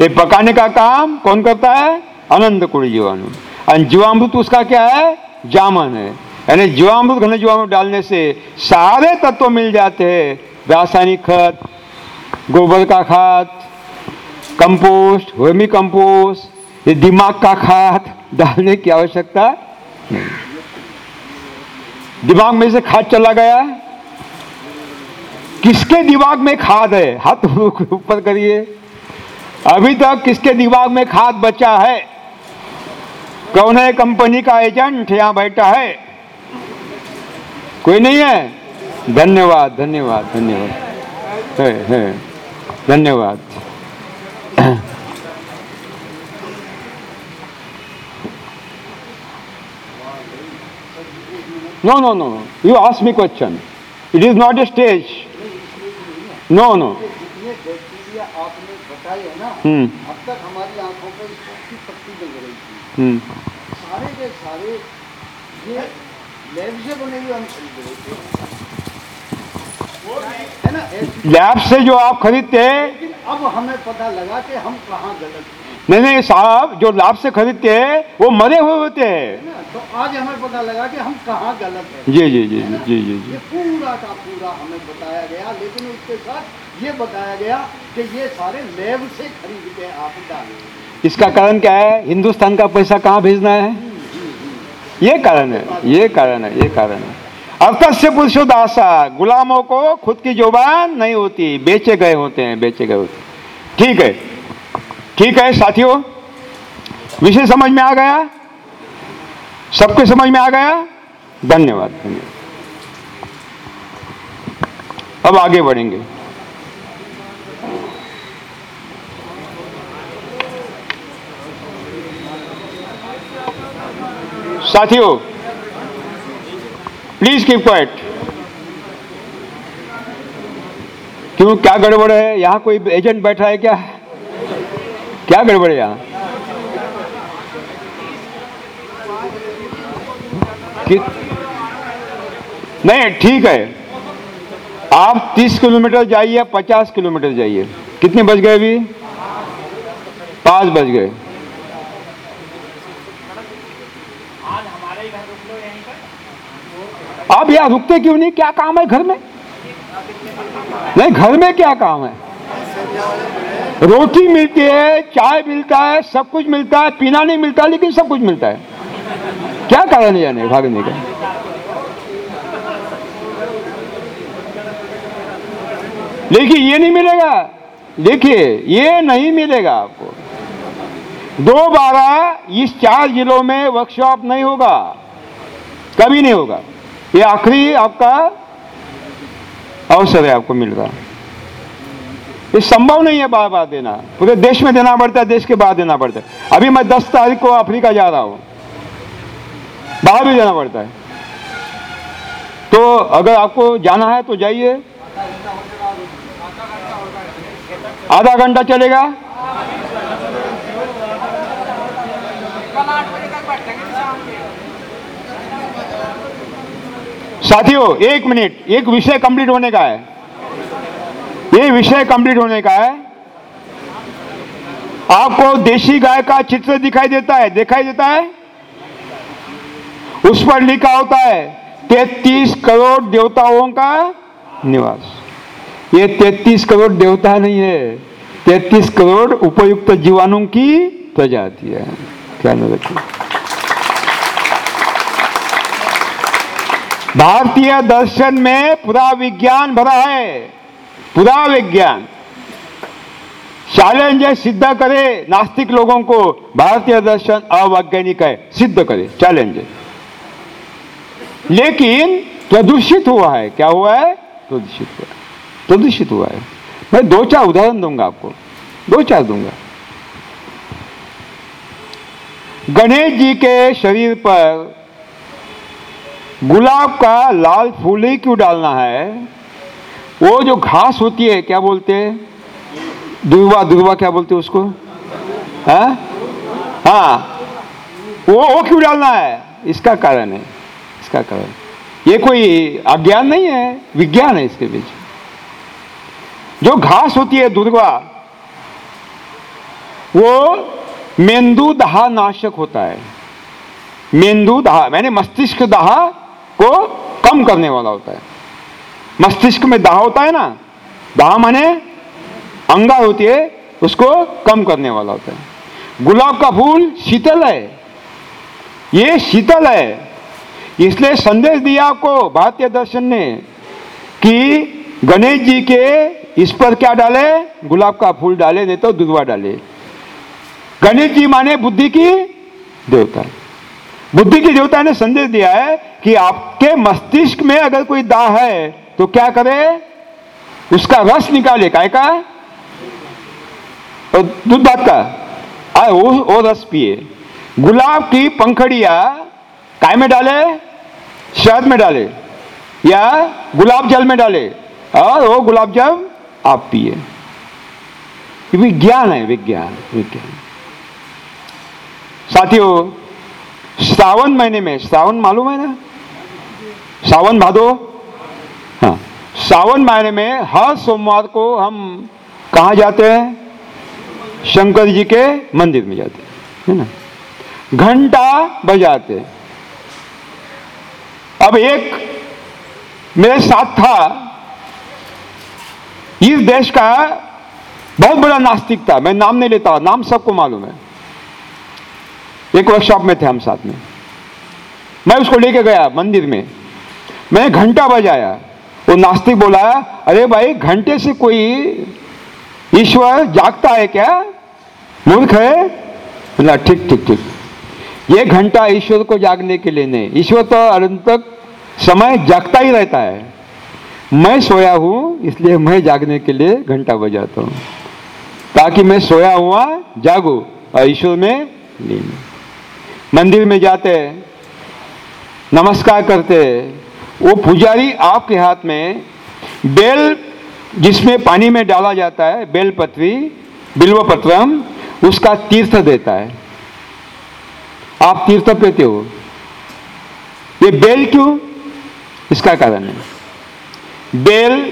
ये पकाने का काम कौन करता है? अनंत कुड़ी जीवाणु। और जीवामृत उसका क्या है? जामन है। यानी जीवामृत, घने जीवामृत डालने से सारे तत्व मिल जाते हैं। रासायनिक खत गोबर का खाद कंपोस्ट वर्मी कंपोस्ट ये दिमाग का खाद डालने की आवश्यकता दिमाग में से खाद चला गया। किसके दिमाग में खाद है? हाथ ऊपर करिए। अभी तक किसके दिमाग में खाद बचा है? कौन है कंपनी का एजेंट यहाँ बैठा है? कोई नहीं है? धन्यवाद धन्यवाद धन्यवाद। है है। धन्यवाद। No, no, no. no. You ask me question. It is not a stage. No, no. आपने बताए ना अब तक हमारी आँखों पर इसकी पट्टी लग रही थी सारे के सारे ये लैब से बने हुए हम खरीद रहे थे है ना लैब से जो आप खरीदते हैं अब हमें पता लगा कि हम कहाँ गलत नहीं नहीं साहब जो लाभ से खरीदते हैं वो मरे हुए होते हैं। तो आज हमें पता लगा कि हम कहाँ गलत हैं। जी जी जी जी जी जी। पूरा का पूरा हमें बताया गया लेकिन उसके साथ ये बताया गया कि ये सारे लेब से खरीद के आप डालें। इसका कारण क्या है? हिंदुस्तान का पैसा कहाँ भेजना है? ये कारण है ये कारण है ये कारण है। अर्थात से पुरुषो दासा गुलामों को खुद की ज़ुबान नहीं होती बेचे गए होते हैं बेचे गए होते ठीक है ठीक है, साथियों? विषय समझ में आ गया? सबके समझ में आ गया? धन्यवाद अब आगे बढ़ेंगे। साथियों प्लीज़ कीप क्वाइट क्यों, क्या गड़बड़ है? यहाँ कोई एजेंट बैठा है क्या? क्या गड़बड़ यहाँ नहीं ठीक है। आप 30 किलोमीटर जाइए 50 किलोमीटर जाइए। कितने बज गए अभी? पाँच बज गए। आप यहाँ रुकते क्यों नहीं? क्या काम है घर में? नहीं, घर में क्या काम है? रोटी मिलती है, चाय मिलता है, सब कुछ मिलता है, पीना नहीं मिलता, लेकिन सब कुछ मिलता है। क्या कारण है जाने भागने का? देखिए, ये नहीं मिलेगा। देखिए, ये नहीं मिलेगा आपको। दो बारह इस चार जिलों में वर्कशॉप नहीं होगा। कभी नहीं होगा। ये आखिरी आपका अवसर है आपको मिल रहा ये संभव नहीं है बार बार देना। पूरे देश में देना पड़ता है, देश के बाहर देना पड़ता है। अभी मैं दस तारीख को अफ्रीका जा रहा हूँ। बाहर भी देना पड़ता है। तो अगर आपको जाना है तो जाइए। आधा घंटा चलेगा। साथियों, एक मिनट, एक विषय कंप्लीट होने का है। ये विषय कंप्लीट होने का है। आपको देशी गाय का चित्र दिखाई देता है, दिखाई देता है? उस पर लिखा होता है, तैतीस करोड़ देवताओं का निवास। ये तैतीस करोड़ देवता नहीं है, तैतीस करोड़ उपयुक्त जीवाणु की प्रजाति है। ध्यान रखिए। भारतीय दर्शन में पूरा विज्ञान भरा है। पूरा विज्ञान। चैलेंज है सिद्ध करे, नास्तिक लोगों को भारतीय दर्शन अवैज्ञानिक है, सिद्ध करे चैलेंज है लेकिन प्रदूषित हुआ है, क्या हुआ है? प्रदूषित हुआ प्रदूषित हुआ है। मैं दो चार उदाहरण दूँगा आपको। दो चार दूँगा। गणेश जी के शरीर पर गुलाब का लाल फूल ही क्यों डालना है? वो जो घास होती है, क्या बोलते हैं? दुर्वा दुर्वा क्या बोलते हैं उसको? हाँ? हाँ। वो वो क्यों डालना है? इसका कारण है। इसका कारण। ये कोई अज्ञान नहीं है, विज्ञान है इसके बीच। जो घास होती है दुर्वा वो मेंदू दहा नाशक होता है। मेंदू दहा मैंने मस्तिष्क दहा को कम करने वाला होता है। मस्तिष्क में दाह होता है ना? दाह माने अंगा होती है, उसको कम करने वाला होता है। गुलाब का फूल शीतल है। ये शीतल है। इसलिए संदेश दिया आपको भारतीय दर्शन ने कि गणेश जी के इस पर क्या डाले? गुलाब का फूल डाले, नहीं तो दुधवा डाले। गणेश जी माने बुद्धि की देवता। बुद्धि की देवता ने संदेश दिया है कि आपके मस्तिष्क में अगर कोई दाह है तो क्या करे? उसका रस निकाले काय का? दूध भात का? आ, वो, वो रस पिए। गुलाब की पंखड़िया काय में डाले? शहद में डाले या गुलाब जल में डाले? और वो गुलाब जल आप पिए। विज्ञान है विज्ञान विज्ञान। साथियों श्रावण महीने में श्रावण मालूम है ना? सावन भादो हाँ। सावन महीने में हर सोमवार को हम कहाँ जाते हैं? शंकर जी के मंदिर में जाते हैं, है ना? घंटा बजाते अब एक मेरे साथ था, इस देश का बहुत बड़ा नास्तिक था, मैं नाम नहीं लेता, नाम सबको मालूम है। एक वर्कशॉप में थे हम साथ में। मैं उसको लेके गया मंदिर में। मैंने घंटा बजाया। वो नास्तिक बोला, अरे भाई, घंटे से कोई ईश्वर जागता है क्या? मूर्ख है? बोला ठीक ठीक ठीक। ये घंटा ईश्वर को जागने के लिए नहीं। ईश्वर तो अनंत तक समय जागता ही रहता है। मैं सोया हूँ, इसलिए मैं जागने के लिए घंटा बजाता हूँ। ताकि मैं सोया हुआ, जागू, और ईश्वर में नहीं मंदिर में जाते, नमस्कार करते वो पुजारी आपके हाथ में बेल जिसमें पानी में डाला जाता है बेल पत्री बिल्व पत्रम उसका तीर्थ देता है। आप तीर्थ पीते हो। ये बेल क्यों? इसका कारण है। बेल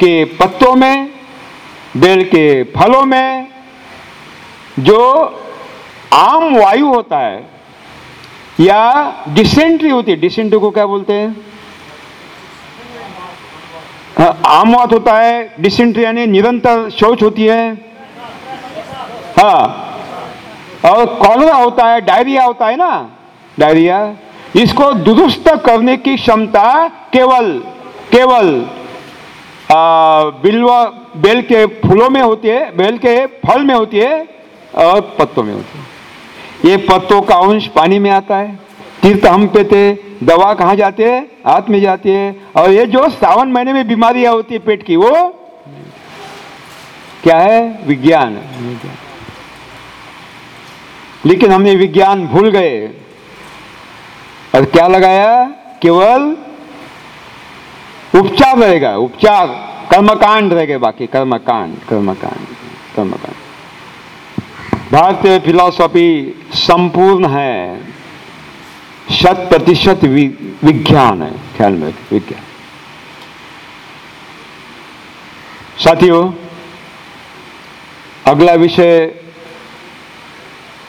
के पत्तों में बेल के फलों में जो आम वायु होता है या डिसेंट्री होती है डिसेंट्री को क्या बोलते हैं? हाँ, आमवात होता है डिसेंट्री यानी निरंतर शौच होती है। हाँ और कॉलरा होता है डायरिया होता है ना? डायरिया इसको दुरुस्त करने की क्षमता केवल केवल बिल्व, बेल के फूलों में होती है, बेल के फल में होती है और पत्तों में होती है। ये पत्तों का अंश पानी में आता है। तीर्थ हम पेते दवा कहाँ जाते हैं? हाथ में जाती है। और ये जो सावन महीने में बीमारियाँ होती है पेट की, वो क्या है? विज्ञान। लेकिन हमने विज्ञान भूल गए। और क्या लगाया? केवल उपचार रहेगा उपचार, कर्मकांड रहेगा बाकी। कर्मकांड कर्मकांड कर्मकांड। भारतीय फिलॉसफी संपूर्ण है। शत प्रतिशत विज्ञान है, ख्याल में विज्ञान। साथियों, अगला विषय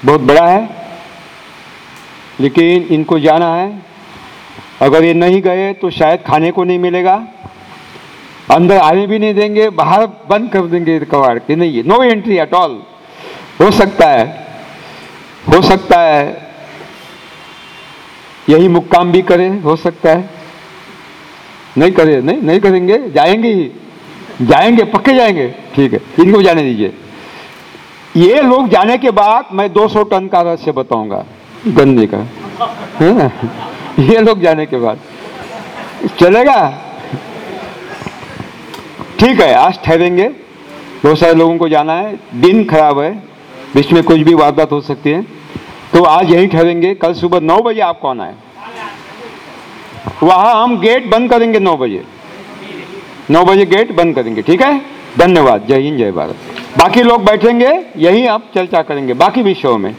बहुत बड़ा है, लेकिन इनको जाना है। अगर ये नहीं गए तो शायद खाने को नहीं मिलेगा। अंदर आने भी नहीं देंगे, बाहर बंद कर देंगे कबाड़, कि नहीं, नो एंट्री एट ऑल। हो सकता है, हो सकता है यही मुक्काम भी करें, हो सकता है। नहीं करे, नहीं नहीं करेंगे, जाएँगे ही। जाएँगे, पक्के जाएँगे। ठीक है, इनको जाने दीजिए। ये लोग जाने के बाद मैं 200 टन का रहस्य बताऊँगा गंदे का। है ना? ये लोग जाने के बाद। चलेगा? ठीक है, आज ठहरेंगे। बहुत सारे लोगों को जाना है। दिन खराब है। बीच में कुछ भी वारदात हो सकती है। तो आज यही ठहरेंगे। कल सुबह नौ बजे आप कौन आए वहाँ हम गेट बंद करेंगे नौ बजे। नौ बजे गेट बंद करेंगे, ठीक है? धन्यवाद। जय हिंद, जय भारत। बाकी लोग बैठेंगे, यही आप चर्चा करेंगे। बाकी विषयों में।